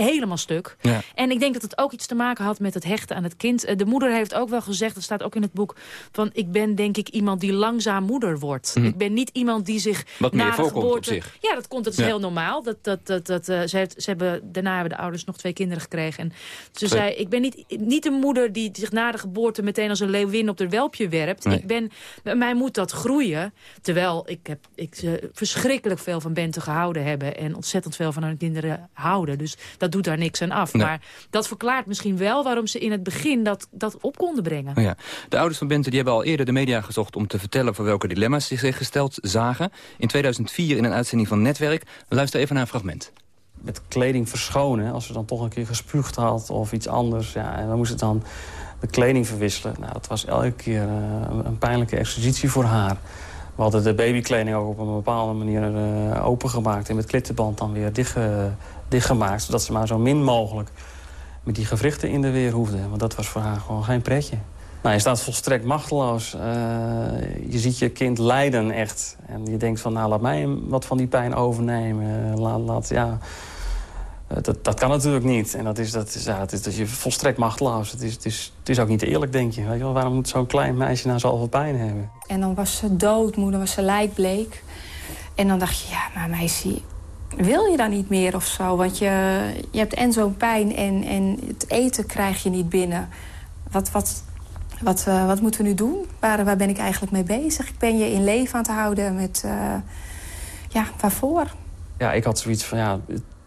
helemaal stuk. Ja. En ik denk dat het ook iets te maken had met het hechten aan het kind. De moeder heeft ook wel gezegd, dat staat ook in het boek... van ik ben denk ik iemand die langzaam moeder wordt. Mhm. Ik ben niet iemand die zich Wat na meer de geboorte... op zich. Ja, dat komt. Dat is Ja. heel normaal. Dat, dat, dat, dat, uh, ze, heeft, ze hebben, daarna hebben de ouders nog twee kinderen gekregen. En ze zei, ik ben niet, niet een moeder die zich na de geboorte... meteen als een leeuwin op de welpje werpt. Nee. Ik ben, bij mij moet dat groeien. Terwijl ik, heb, ik uh, verschrikkelijk veel van Bente gehouden hebben... en ontzettend veel van haar kinderen houden. Dus dat doet daar niks aan af. Maar dat verklaart misschien wel waarom ze in het begin dat, dat op konden brengen. Oh ja. De ouders van Bente die hebben al eerder de media gezocht... om te vertellen voor welke dilemma's ze zich gesteld zagen. In 2004 in een uitzending van Netwerk. Luister even naar een fragment met kleding verschonen. Als ze dan toch een keer gespuugd had of iets anders. Ja, en we moesten dan de kleding verwisselen. Nou, dat was elke keer uh, een pijnlijke expositie voor haar. We hadden de babykleding ook op een bepaalde manier uh, opengemaakt... en met klittenband dan weer dicht, dichtgemaakt... zodat ze maar zo min mogelijk met die gewrichten in de weer hoefde. Want dat was voor haar gewoon geen pretje. Nou, je staat volstrekt machteloos. Uh, je ziet je kind lijden echt. En je denkt van, nou, laat mij wat van die pijn overnemen. Laat, laat ja... Eh, dat, dat kan natuurlijk niet. En dat is, dat is, ja, het is dat je volstrekt machteloos. Het is, het, is, het is ook niet eerlijk, denk je. Weet je wel, waarom moet zo'n klein meisje nou zoveel pijn hebben? En dan was ze dood, moeder was ze lijkbleek. En dan dacht je, ja, maar meisje, wil je dan niet meer of zo? Want je, je hebt en zo'n pijn en, en het eten krijg je niet binnen. Wat, wat, wat, uh, wat moeten we nu doen? Waar, waar ben ik eigenlijk mee bezig? Ik ben je in leven aan te houden met... Uh, ja, waarvoor? Ja, ik had zoiets van, ja,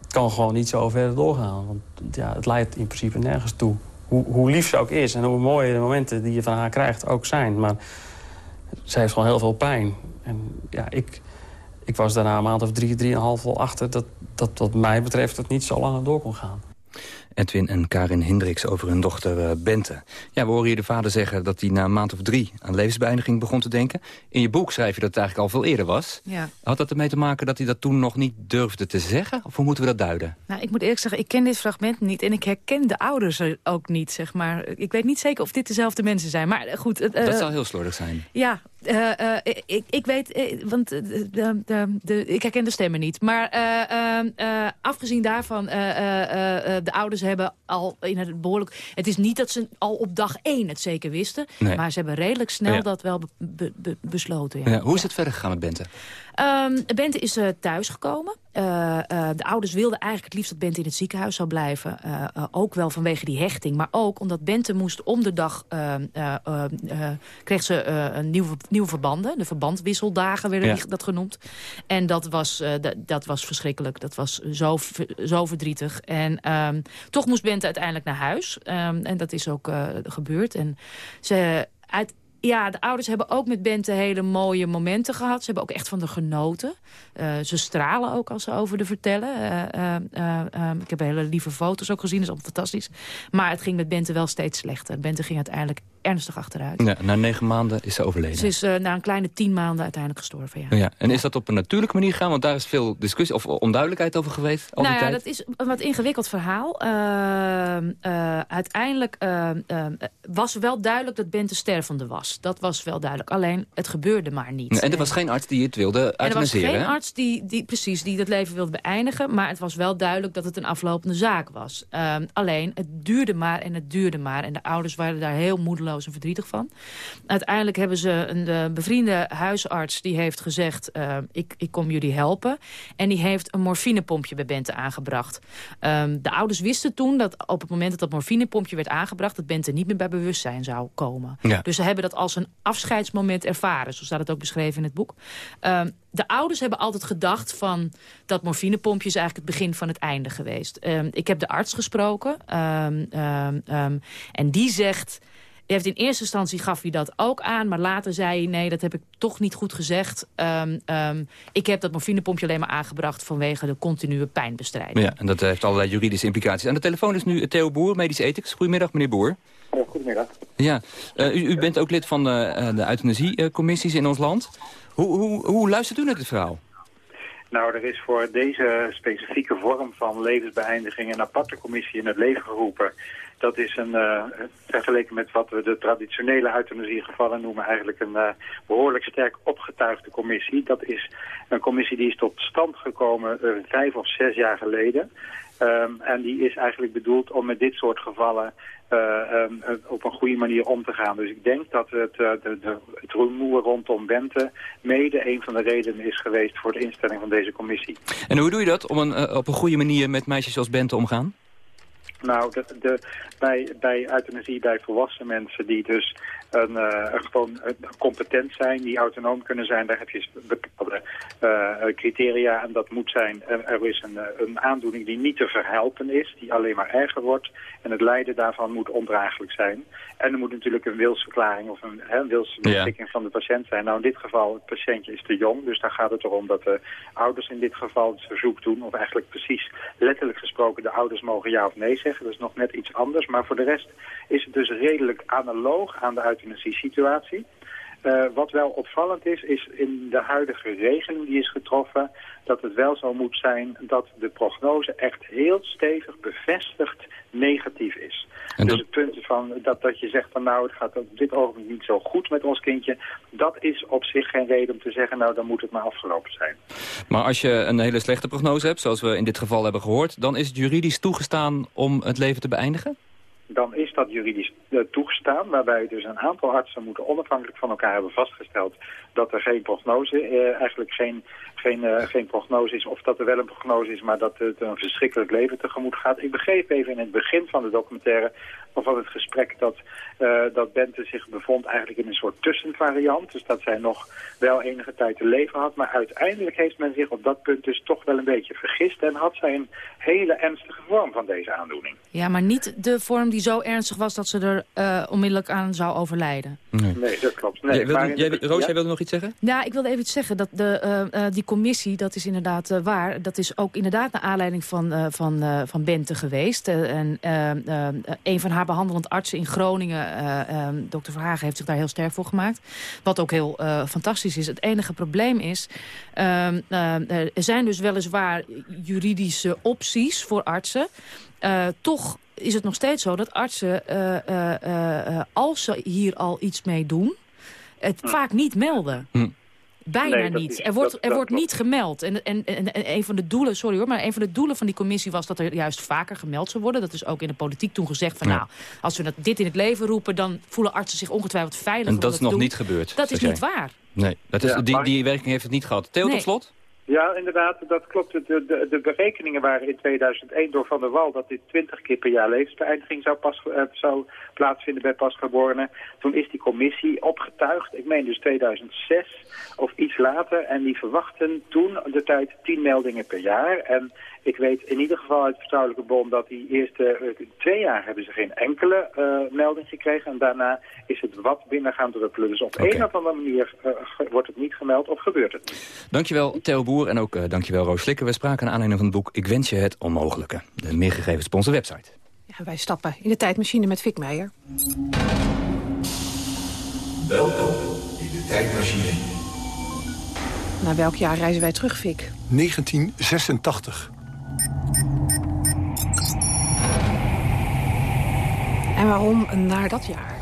kan gewoon niet zo verder doorgaan. Want ja, het leidt in principe nergens toe. Hoe, hoe lief ze ook is en hoe mooie de momenten die je van haar krijgt ook zijn. Maar zij heeft gewoon heel veel pijn. En ja, ik, ik was daarna een maand of drie, drieënhalf wel achter... dat, dat wat mij betreft het niet zo lang door kon gaan. Edwin en Karin Hendricks over hun dochter uh, Bente. Ja, we horen hier de vader zeggen dat hij na een maand of drie aan levensbeëindiging begon te denken. In je boek schrijf je dat het eigenlijk al veel eerder was. Ja. Had dat ermee te maken dat hij dat toen nog niet durfde te zeggen? Of hoe moeten we dat duiden? Nou, ik moet eerlijk zeggen, ik ken dit fragment niet. En ik herken de ouders ook niet, zeg maar. Ik weet niet zeker of dit dezelfde mensen zijn. Maar eh, goed. Uh, dat zou heel slordig zijn. Ja, uh, uh, ik, ik weet, uh, want de, de, de, ik herken de stemmen niet. Maar afgezien daarvan, de ouders hebben al in het behoorlijk... Het is niet dat ze al op dag één het zeker wisten. Nee. Maar ze hebben redelijk snel ja. dat wel be, be, besloten. Ja. Ja, hoe is het verder gegaan met Bente? Um, Bente is thuisgekomen. Uh, uh, de ouders wilden eigenlijk het liefst dat Bente in het ziekenhuis zou blijven. ook wel vanwege die hechting. Maar ook omdat Bente moest om de dag... kreeg ze een nieuwe, nieuwe verbanden. De verbandwisseldagen werden ja. dat genoemd. En dat was, dat was verschrikkelijk. Dat was zo, zo verdrietig. En um, toch moest Bente uiteindelijk naar huis. Um, en dat is ook gebeurd. En ze... Uit, ja, de ouders hebben ook met Bente hele mooie momenten gehad. Ze hebben ook echt van de genoten. Uh, ze stralen ook als ze over de vertellen. Uh, uh, ik heb hele lieve foto's ook gezien, dat is allemaal fantastisch. Maar het ging met Bente wel steeds slechter. Bente ging uiteindelijk ernstig achteruit. Ja, na negen maanden is ze overleden. Ze is na een kleine tien maanden uiteindelijk gestorven, ja. ja. En is dat op een natuurlijke manier gegaan? Want daar is veel discussie of onduidelijkheid over geweest al nou ja, tijd? dat is een wat ingewikkeld verhaal. Ehm, uiteindelijk ehm, was wel duidelijk dat Bente stervende was. Dat was wel duidelijk. Alleen, het gebeurde maar niet. En er was geen arts die het wilde euthaniseren? Er was geen arts die, die, precies, die dat leven wilde beëindigen. Maar het was wel duidelijk dat het een aflopende zaak was. Um, alleen, het duurde maar en het duurde maar. En de ouders waren daar heel moedeloos en verdrietig van. Uiteindelijk hebben ze een de bevriende huisarts... die heeft gezegd, uh, ik, ik kom jullie helpen. En die heeft een morfinepompje bij Bente aangebracht. Um, de ouders wisten toen dat op het moment dat dat morfinepompje werd aangebracht... dat Bente niet meer bij bewustzijn zou komen. Ja. Dus ze hebben dat als een afscheidsmoment ervaren. Zo staat het ook beschreven in het boek. Um, de ouders hebben altijd gedacht van dat morfinepompje is eigenlijk het begin van het einde geweest. Um, ik heb de arts gesproken um, en die zegt... Hij heeft in eerste instantie gaf hij dat ook aan, maar later zei hij... nee, dat heb ik toch niet goed gezegd. ik heb dat morfinepompje alleen maar aangebracht... vanwege de continue pijnbestrijding. Ja, en dat heeft allerlei juridische implicaties. Aan de telefoon is nu Theo Boer, medisch ethics. Goedemiddag, meneer Boer. Ja, goedemiddag. Ja, uh, u, u, bent ook lid van de, uh, de euthanasiecommissies in ons land. Hoe, hoe, hoe luistert u naar dit verhaal? Nou, er is voor deze specifieke vorm van levensbeëindiging een aparte commissie in het leven geroepen. Dat is een, uh, vergeleken met wat we de traditionele euthanasiegevallen noemen, eigenlijk een uh, behoorlijk sterk opgetuigde commissie. Dat is een commissie die is tot stand gekomen uh, vijf of zes jaar geleden. Um, en die is eigenlijk bedoeld om met dit soort gevallen um, op een goede manier om te gaan. Dus ik denk dat het, het rumoer rondom Bente mede een van de redenen is geweest voor de instelling van deze commissie. En hoe doe je dat om een, op een goede manier met meisjes als Bente omgaan? Nou, de, de, bij, bij euthanasie bij volwassen mensen die dus een, uh, gewoon competent zijn, die autonoom kunnen zijn, daar heb je bepaalde uh, criteria. En dat moet zijn, er is een, een aandoening die niet te verhelpen is, die alleen maar erger wordt. En het lijden daarvan moet ondraaglijk zijn. En er moet natuurlijk een wilsverklaring of een, hè, wilsbeschikking van de patiënt zijn. Nou, in dit geval, het patiëntje is te jong, dus dan gaat het erom dat de ouders in dit geval het verzoek doen. Of eigenlijk precies letterlijk gesproken, de ouders mogen ja of nee zeggen. Dat is nog net iets anders. Maar voor de rest is het dus redelijk analoog aan de euthanasie-situatie. Uh, wat wel opvallend is, is in de huidige regeling die is getroffen... dat het wel zo moet zijn dat de prognose echt heel stevig bevestigd negatief is. En dus het punt van dat, dat je zegt van nou het gaat op dit ogenblik niet zo goed met ons kindje... dat is op zich geen reden om te zeggen nou dan moet het maar afgelopen zijn. Maar als je een hele slechte prognose hebt, zoals we in dit geval hebben gehoord... dan is het juridisch toegestaan om het leven te beëindigen? dan is dat juridisch toegestaan, waarbij dus een aantal artsen moeten onafhankelijk van elkaar hebben vastgesteld dat er geen prognose, uh, eigenlijk geen, geen, uh, geen prognose is, of dat er wel een prognose is, maar dat het een verschrikkelijk leven tegemoet gaat. Ik begreep even in het begin van de documentaire of van het gesprek dat, dat Bente zich bevond eigenlijk in een soort tussenvariant. Dus dat zij nog wel enige tijd te leven had, maar uiteindelijk heeft men zich op dat punt dus toch wel een beetje vergist en had zij een hele ernstige vorm van deze aandoening. Ja, maar niet de vorm die zo ernstig was dat ze er uh, onmiddellijk aan zou overlijden. Nee, nee dat klopt. Nee, jij wilde, jij, Roos, jij wilde nog iets zeggen? Ja, ik wilde even iets zeggen. Dat de, uh, uh, die commissie, dat is inderdaad waar. Dat is ook inderdaad naar aanleiding van, van, van Bente geweest. en een van haar behandelend artsen in Groningen, dokter Verhagen, heeft zich daar heel sterk voor gemaakt. Wat ook heel fantastisch is. Het enige probleem is, ehm, er zijn dus weliswaar juridische opties voor artsen. toch is het nog steeds zo dat artsen, uh, als ze hier al iets mee doen, het hm. vaak niet melden. Hm. Bijna niet. er wordt, er wordt niet gemeld. En, en, en, en, een van de doelen, sorry hoor, maar een van de doelen van die commissie was dat er juist vaker gemeld zou worden. Dat is ook in de politiek toen gezegd van nou, als we dat, dit in het leven roepen, dan voelen artsen zich ongetwijfeld veilig. En dat is nog niet gebeurd. Dat is niet waar. Nee, dat is, die, die werking heeft het niet gehad. Theo, tot slot? Ja, inderdaad, dat klopt. De, de, de, berekeningen waren in 2001 door Van der Wal dat dit 20 keer per jaar levensbeëindiging zou, pas, uh, zou plaatsvinden bij pasgeborenen. Toen is die commissie opgetuigd, ik meen dus 2006 of iets later. En die verwachten toen de tijd 10 meldingen per jaar. En ik weet in ieder geval uit vertrouwelijke bron dat die eerste uh, twee jaar hebben ze geen enkele uh, melding gekregen. En daarna is het wat binnen gaan druppelen. Dus op okay. een of andere manier uh, wordt het niet gemeld of gebeurt het niet. Dankjewel Theo Boer en ook uh, dankjewel Roos Slikker. We spraken aan aanleiding van het boek Ik wens je het onmogelijke. De meer gegevens op onze website. Ja, wij stappen in de tijdmachine met Fik Meijer. Welkom in de tijdmachine. Naar welk jaar reizen wij terug, Fik? 1986. En waarom naar dat jaar?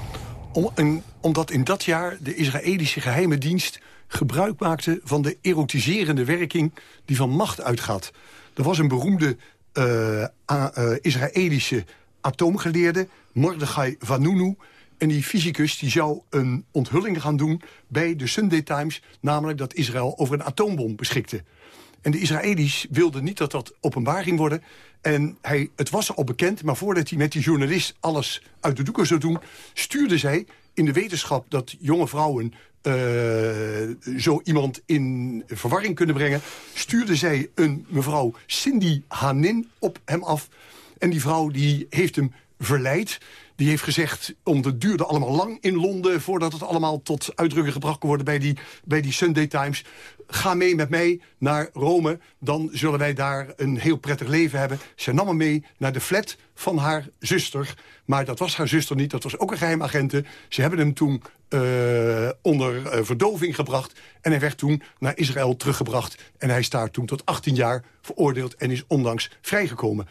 Om, omdat in dat jaar de Israëlische geheime dienst gebruik maakte van de erotiserende werking die van macht uitgaat. Er was een beroemde uh, uh, Israëlische atoomgeleerde, Mordechai Vanunu... En die fysicus die zou een onthulling gaan doen bij de Sunday Times... namelijk dat Israël over een atoombom beschikte. En de Israëli's wilden niet dat dat openbaar ging worden. En hij, het was al bekend, maar voordat hij met die journalist alles uit de doeken zou doen... stuurde zij in de wetenschap dat jonge vrouwen uh, zo iemand in verwarring kunnen brengen... stuurde zij een mevrouw Cindy Hanin op hem af. En die vrouw die heeft hem verleid. Die heeft gezegd, om het duurde allemaal lang in Londen... voordat het allemaal tot uitdrukking gebracht kon worden bij die, bij die Sunday Times. Ga mee met mij naar Rome, dan zullen wij daar een heel prettig leven hebben. Ze nam hem mee naar de flat van haar zuster. Maar dat was haar zuster niet, dat was ook een geheimagente. Ze hebben hem toen uh, onder uh, verdoving gebracht. En hij werd toen naar Israël teruggebracht. En hij is daar toen tot 18 jaar veroordeeld en is onlangs vrijgekomen.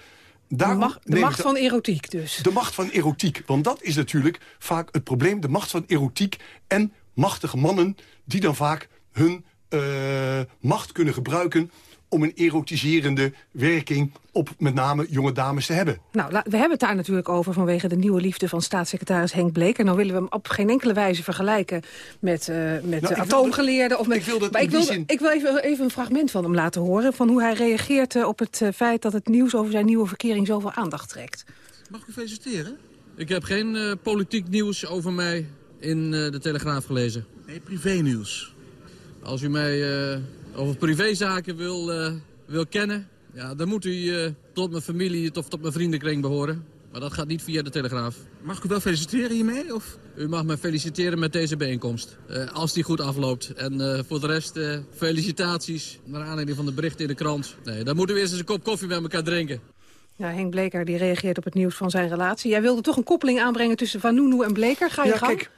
Daarom, de, macht, de macht van erotiek dus. De macht van erotiek. Want dat is natuurlijk vaak het probleem. De macht van erotiek en machtige mannen... die dan vaak hun uh, macht kunnen gebruiken om een erotiserende werking op met name jonge dames te hebben. Nou, we hebben het daar natuurlijk over vanwege de nieuwe liefde van staatssecretaris Henk Bleek. En dan willen we hem op geen enkele wijze vergelijken met, uh, met nou, atoomgeleerden. Of met, ik wil, dat maar ik wil, zin... ik wil even, even, een fragment van hem laten horen... van hoe hij reageert op het feit dat het nieuws over zijn nieuwe verkering zoveel aandacht trekt. Mag ik u feliciteren? Ik heb geen uh, politiek nieuws over mij in uh, de Telegraaf gelezen. Nee, privé-nieuws. Als u mij uh, over privézaken wil, wil kennen... Ja, dan moet u tot mijn familie of tot mijn vriendenkring behoren. Maar dat gaat niet via de Telegraaf. Mag ik u wel feliciteren hiermee? Of? U mag me feliciteren met deze bijeenkomst. Uh, als die goed afloopt. En uh, voor de rest, uh, felicitaties naar aanleiding van de berichten in de krant. Nee, dan moeten we eerst eens een kop koffie met elkaar drinken. Ja, Henk Bleker die reageert op het nieuws van zijn relatie. Jij wilde toch een koppeling aanbrengen tussen Van Noenu en Bleker. Ga je ja, gang? kijk,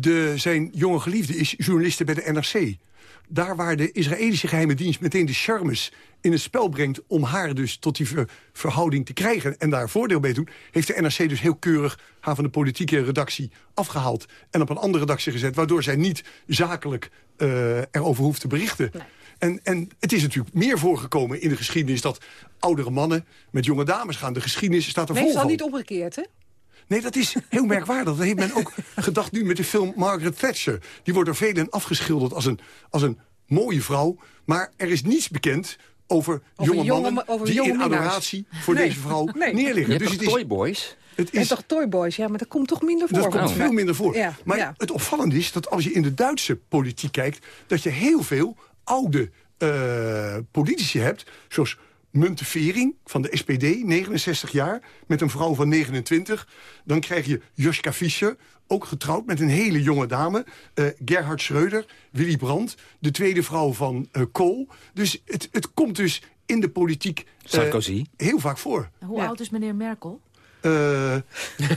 de, zijn jonge geliefde is journaliste bij de NRC daar waar de Israëlische geheime dienst meteen de charmes in het spel brengt... om haar dus tot die verhouding te krijgen en daar voordeel mee te doen... heeft de NRC dus heel keurig haar van de politieke redactie afgehaald... en op een andere redactie gezet, waardoor zij niet zakelijk uh, erover hoeft te berichten. En, en het is natuurlijk meer voorgekomen in de geschiedenis... dat oudere mannen met jonge dames gaan. De geschiedenis staat er vol. Meestal niet omgekeerd, hè? Nee, dat is heel merkwaardig. Dat heeft men ook gedacht nu met de film Margaret Thatcher. Die wordt door velen afgeschilderd als een, als een mooie vrouw. Maar er is niets bekend over, over jonge, jonge mannen over die jonge in adoratie voor nee. deze vrouw nee. neerliggen. Je dus hebt het is, Toyboys? Het En is, toch Toyboys, ja, maar dat komt toch minder voor. dat komt veel minder voor. Ja, maar ja. het opvallende is dat als je in de Duitse politiek kijkt... dat je heel veel oude uh, politici hebt, zoals Muntevering van de SPD, 69 jaar, met een vrouw van 29. Dan krijg je Joschka Fischer, ook getrouwd met een hele jonge dame. Uh, Gerhard Schreuder, Willy Brandt, de tweede vrouw van uh, Kool. Dus het, het komt dus in de politiek Sarkozy. heel vaak voor. Hoe ja. oud is meneer Merkel? Uh,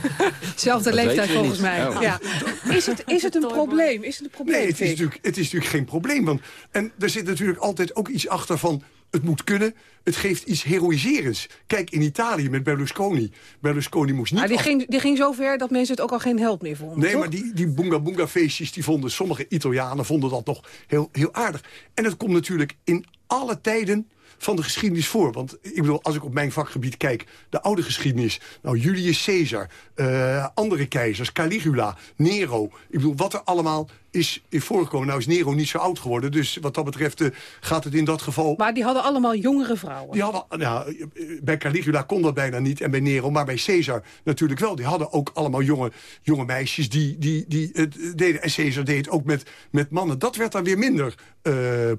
Zelfde leeftijd volgens mij. Oh. Ja. Is, het, is het een probleem? Is het een probleem? Nee, het is, natuurlijk, het is natuurlijk geen probleem. Want, en er zit natuurlijk altijd ook iets achter van... het moet kunnen, het geeft iets heroïserends. Kijk, in Italië met Berlusconi. Berlusconi moest niet... Maar die, af- ging, die ging zo ver dat mensen het ook al geen held meer vonden, Nee, toch? maar die, die boonga boonga feestjes, die vonden sommige Italianen vonden dat nog heel, heel aardig. En het komt natuurlijk in alle tijden van de geschiedenis voor. Want ik bedoel, als ik op mijn vakgebied kijk, de oude geschiedenis. Nou, Julius Caesar, eh, andere keizers, Caligula, Nero. Ik bedoel, wat er allemaal is, voorgekomen. Nou is Nero niet zo oud geworden, dus wat dat betreft eh, gaat het in dat geval... Maar die hadden allemaal jongere vrouwen. Die hadden, nou, bij Caligula kon dat bijna niet en bij Nero, maar bij Caesar natuurlijk wel. Die hadden ook allemaal jonge, jonge meisjes die, die, die het deden. En Caesar deed het ook met, met mannen. Dat werd dan weer minder uh,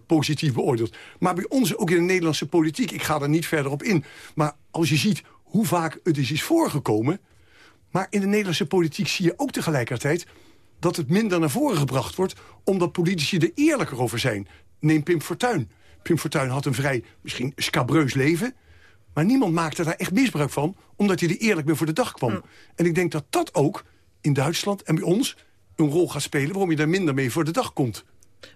positief beoordeeld. Maar bij ons, ook in de Nederlandse politiek, ik ga er niet verder op in. Maar als je ziet hoe vaak het is, is voorgekomen... maar in de Nederlandse politiek zie je ook tegelijkertijd dat het minder naar voren gebracht wordt... omdat politici er eerlijker over zijn. Neem Pim Fortuyn. Pim Fortuyn had een vrij, misschien scabreus leven... maar niemand maakte daar echt misbruik van... omdat hij er eerlijk mee voor de dag kwam. Mm. En ik denk dat dat ook in Duitsland en bij ons een rol gaat spelen... waarom je daar minder mee voor de dag komt.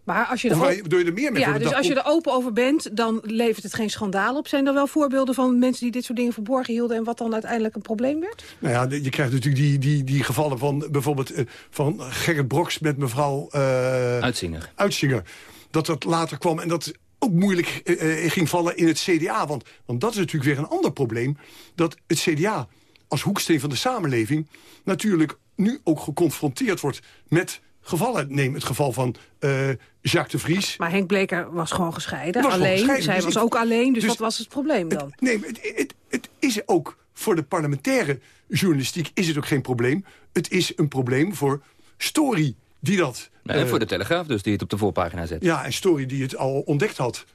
Maar als je Of er je- er meer mee ja, dus als je er open over bent, dan levert het geen schandaal op. Zijn er wel voorbeelden van mensen die dit soort dingen verborgen hielden... en wat dan uiteindelijk een probleem werd? Nou ja, je krijgt natuurlijk die, die, die gevallen van bijvoorbeeld eh, van Gerrit Broks met mevrouw eh Uitzinger. Uitzinger. Dat dat later kwam en dat ook moeilijk eh, ging vallen in het CDA. Want, want dat is natuurlijk weer een ander probleem. Dat het CDA als hoeksteen van de samenleving... natuurlijk nu ook geconfronteerd wordt met gevallen. Neem het geval van eh, Jacques de Vries. Maar Henk Bleker was gewoon gescheiden, Was gewoon alleen. gescheiden, Zij dus was ik- ook alleen, dus, dus- wat was het probleem dan? Nee, maar het, het, het is ook voor de parlementaire journalistiek is het ook geen probleem. Het is een probleem voor Story die dat... Nee, en eh, voor de Telegraaf dus, die het op de voorpagina zet. Ja, en Story die het al ontdekt had.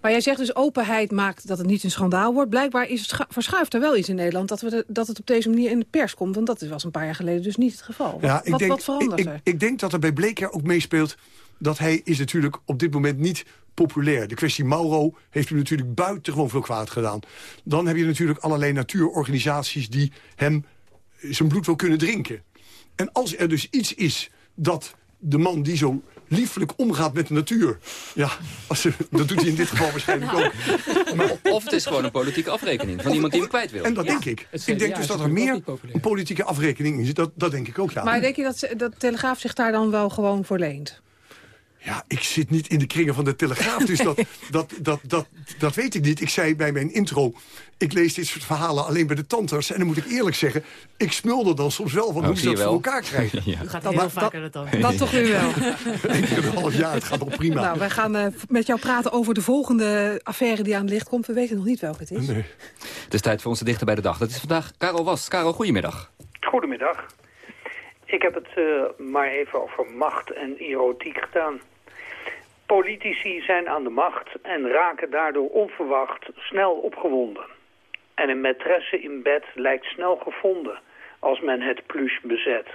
Maar jij zegt dus openheid maakt dat het niet een schandaal wordt. Blijkbaar is het verschuift er wel iets in Nederland... Dat, we de- dat het op deze manier in de pers komt. Want dat was een paar jaar geleden dus niet het geval. Wat, ik wat, denk, wat verandert ik, er? ik, ik denk dat er bij Bleker ook meespeelt dat hij is natuurlijk op dit moment niet populair. De kwestie Mauro heeft hem natuurlijk buitengewoon veel kwaad gedaan. Dan heb je natuurlijk allerlei natuurorganisaties die hem zijn bloed wil kunnen drinken. En als er dus iets is dat de man die zo lieflijk omgaat met de natuur... ja, als ze, dat doet hij in dit geval waarschijnlijk ook. Of het is gewoon een politieke afrekening van iemand die hem kwijt wil. En dat denk ik. Ik denk dus dat er meer een politieke afrekening in zit. Dat, dat denk ik ook, ja. Maar denk je dat, ze- dat de Telegraaf zich daar dan wel gewoon voor leent? Ja, ik zit niet in de kringen van de Telegraaf, dus dat, dat, dat, dat, dat weet ik niet. Ik zei bij mijn intro, ik lees dit soort verhalen alleen bij de tandarts. En dan moet ik eerlijk zeggen, ik smulde dan soms wel van Oh, hoe ze dat voor elkaar krijgen. Ja. U gaat Dat- heel dat- vaker het dan. Dat toch nu wel. Ik heb een half jaar, het gaat al prima. Nou, wij gaan eh, met jou praten over de volgende affaire die aan het licht komt. We weten nog niet welke het is. Nee. Het is tijd voor onze dichter bij de dag. Dat is vandaag Karel Was. Karel, goedemiddag. Goedemiddag. Ik heb het eh, maar even over macht en erotiek gedaan. Politici zijn aan de macht en raken daardoor onverwacht snel opgewonden. En een maîtresse in bed lijkt snel gevonden als men het plus bezet.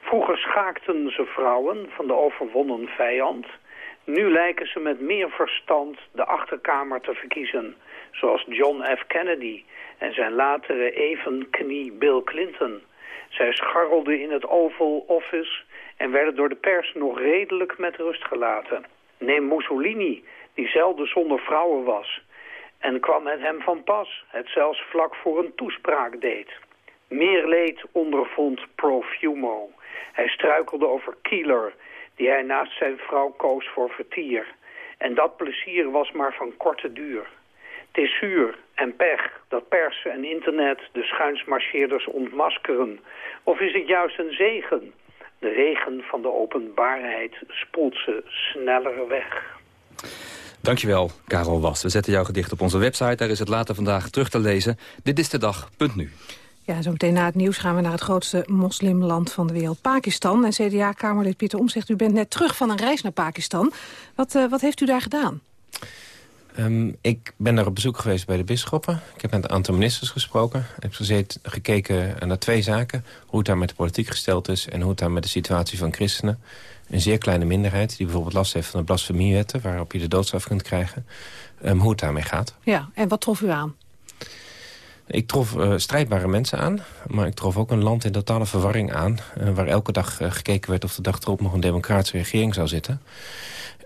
Vroeger schaakten ze vrouwen van de overwonnen vijand. Nu lijken ze met meer verstand de achterkamer te verkiezen. Zoals John F. Kennedy en zijn latere evenknie Bill Clinton. Zij scharrelden in het Oval Office en werden door de pers nog redelijk met rust gelaten. Neem Mussolini, die zelden zonder vrouwen was. En kwam het hem van pas, het zelfs vlak voor een toespraak deed. Meer leed ondervond Profumo. Hij struikelde over Keeler, die hij naast zijn vrouw koos voor vertier. En dat plezier was maar van korte duur. Het is zuur en pech dat pers en internet de schuinsmarcheerders ontmaskeren. Of is het juist een zegen? De regen van de openbaarheid spoelt ze sneller weg. Dankjewel, Karel Was. We zetten jouw gedicht op onze website. Daar is het later vandaag terug te lezen. Dit is de dag.nu. Ja, zo meteen na het nieuws gaan we naar het grootste moslimland van de wereld, Pakistan. En CDA-kamerlid Pieter Omtzigt, u bent net terug van een reis naar Pakistan. Wat, eh, wat heeft u daar gedaan? Ehm, ik ben daar op bezoek geweest bij de bisschoppen. Ik heb met een aantal ministers gesproken. Ik heb gezeten, gekeken naar twee zaken. Hoe het daar met de politiek gesteld is... en hoe het daar met de situatie van christenen. Een zeer kleine minderheid die bijvoorbeeld last heeft van de blasfemiewetten... waarop je de doodstraf kunt krijgen. Ehm, hoe het daarmee gaat. Ja, en wat trof u aan? Ik trof eh, strijdbare mensen aan, maar ik trof ook een land in totale verwarring aan... eh, waar elke dag eh, gekeken werd of de dag erop nog een democratische regering zou zitten.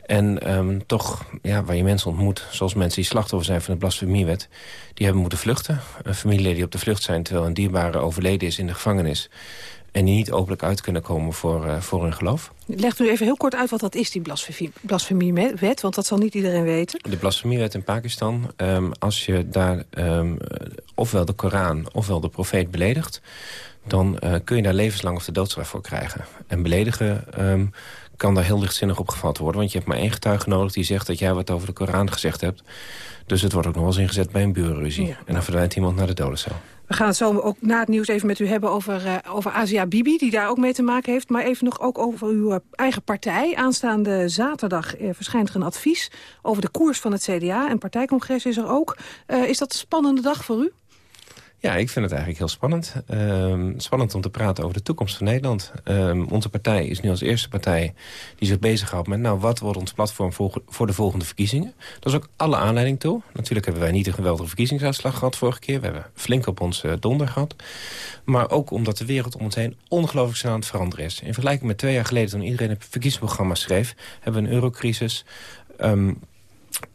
En ehm, toch, ja, waar je mensen ontmoet, zoals mensen die slachtoffer zijn van de blasfemiewet... die hebben moeten vluchten. Een familieleden die op de vlucht zijn terwijl een dierbare overleden is in de gevangenis... en die niet openlijk uit kunnen komen voor, eh, voor hun geloof. Legt u even heel kort uit wat dat is, die blasfemie- blasfemiewet, want dat zal niet iedereen weten. De blasfemiewet in Pakistan, ehm, als je daar ehm, ofwel de Koran ofwel de profeet beledigt... dan eh, kun je daar levenslang of de doodstraf voor krijgen. En beledigen kan daar heel lichtzinnig opgevat worden... want je hebt maar één getuige nodig die zegt dat jij wat over de Koran gezegd hebt. Dus het wordt ook nog wel eens ingezet bij een burenruzie. Ja. En dan verdwijnt iemand naar de dodencel. We gaan het zo ook na het nieuws even met u hebben over, eh, over Asia Bibi... die daar ook mee te maken heeft. Maar even nog ook over uw eh, eigen partij. Aanstaande zaterdag eh, verschijnt er een advies over de koers van het CDA. En partijcongres is er ook. Is dat een spannende dag voor u? Ja, ik vind het eigenlijk heel spannend. Ehm, spannend om te praten over de toekomst van Nederland. Ehm, onze partij is nu als eerste partij die zich bezighoudt met... nou, wat wordt ons platform voor, de volgende verkiezingen? Dat is ook alle aanleiding toe. Natuurlijk hebben wij niet een geweldige verkiezingsuitslag gehad vorige keer. We hebben flink op ons eh, donder gehad. Maar ook omdat de wereld om ons heen ongelooflijk snel aan het veranderen is. In vergelijking met twee jaar geleden toen iedereen een verkiezingsprogramma schreef... hebben we een eurocrisis... Ehm,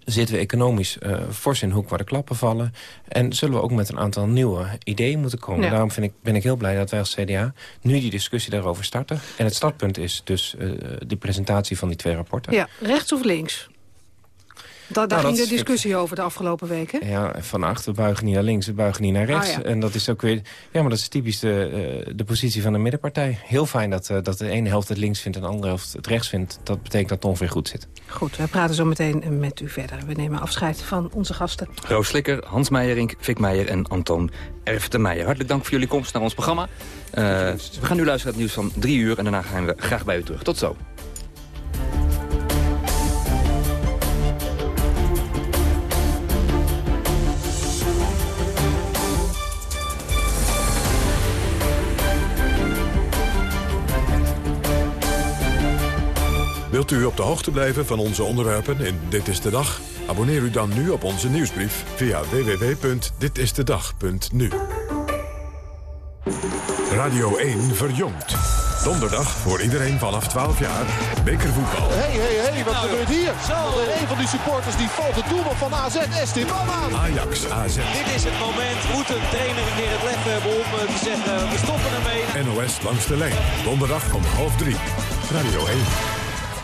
zitten we economisch eh, fors in de hoek waar de klappen vallen. En zullen we ook met een aantal nieuwe ideeën moeten komen. Ja. Daarom vind ik, ben ik heel blij dat wij als CDA nu die discussie daarover starten. En het startpunt is dus eh, de presentatie van die twee rapporten. Ja, rechts of links? Da daar Nou, ging de is- discussie over de afgelopen weken. Ja, van achter, we buigen niet naar links, we buigen niet naar rechts. Ah, ja. En dat is ook weer... Ja, maar dat is typisch de, eh, de positie van de middenpartij. Heel fijn dat, eh, dat de ene helft het links vindt en de andere helft het rechts vindt. Dat betekent dat het ongeveer goed zit. Goed, wij praten zo meteen met u verder. We nemen afscheid van onze gasten. Roos Slikker, Hans Meijerink, Fik Meijer en Antoon Erftemeijer. Hartelijk dank voor jullie komst naar ons programma. Eh, we gaan nu luisteren naar het nieuws van drie uur... en daarna gaan we graag bij u terug. Tot zo. Wilt u op de hoogte blijven van onze onderwerpen in Dit is de Dag? Abonneer u dan nu op onze nieuwsbrief via www.ditistedag.nu. Radio 1 verjongt. Donderdag voor iedereen vanaf 12 jaar. Bekervoetbal. Hé, hé, hé, wat gebeurt hier? Zo. Een van die supporters die valt het doelman van AZ, Estin aan. Ajax AZ. Dit is het moment. Moet een trainer een keer het lef hebben om eh, te zeggen, we stoppen ermee. NOS langs de lijn. Donderdag om half drie. Radio 1.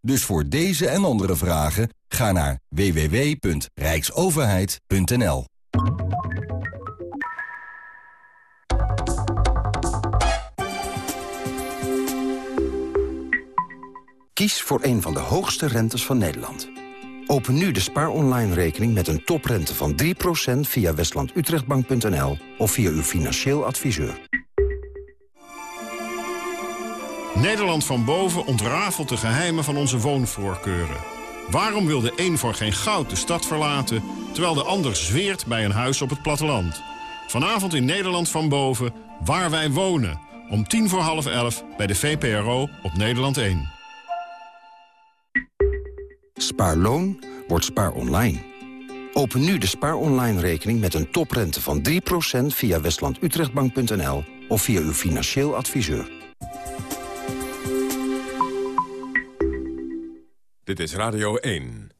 Dus voor deze en andere vragen ga naar www.rijksoverheid.nl. Kies voor een van de hoogste rentes van Nederland. Open nu de Spaar Online rekening met een toprente van 3% via westlandutrechtbank.nl of via uw financieel adviseur. Nederland van boven ontrafelt de geheimen van onze woonvoorkeuren. Waarom wil de een voor geen goud de stad verlaten... terwijl de ander zweert bij een huis op het platteland? Vanavond in Nederland van boven, waar wij wonen. Om tien voor half elf bij de VPRO op Nederland 1. Spaarloon wordt spaar online. Open nu de spaar online rekening met een toprente van 3% via westlandutrechtbank.nl of via uw financieel adviseur. Dit is Radio 1.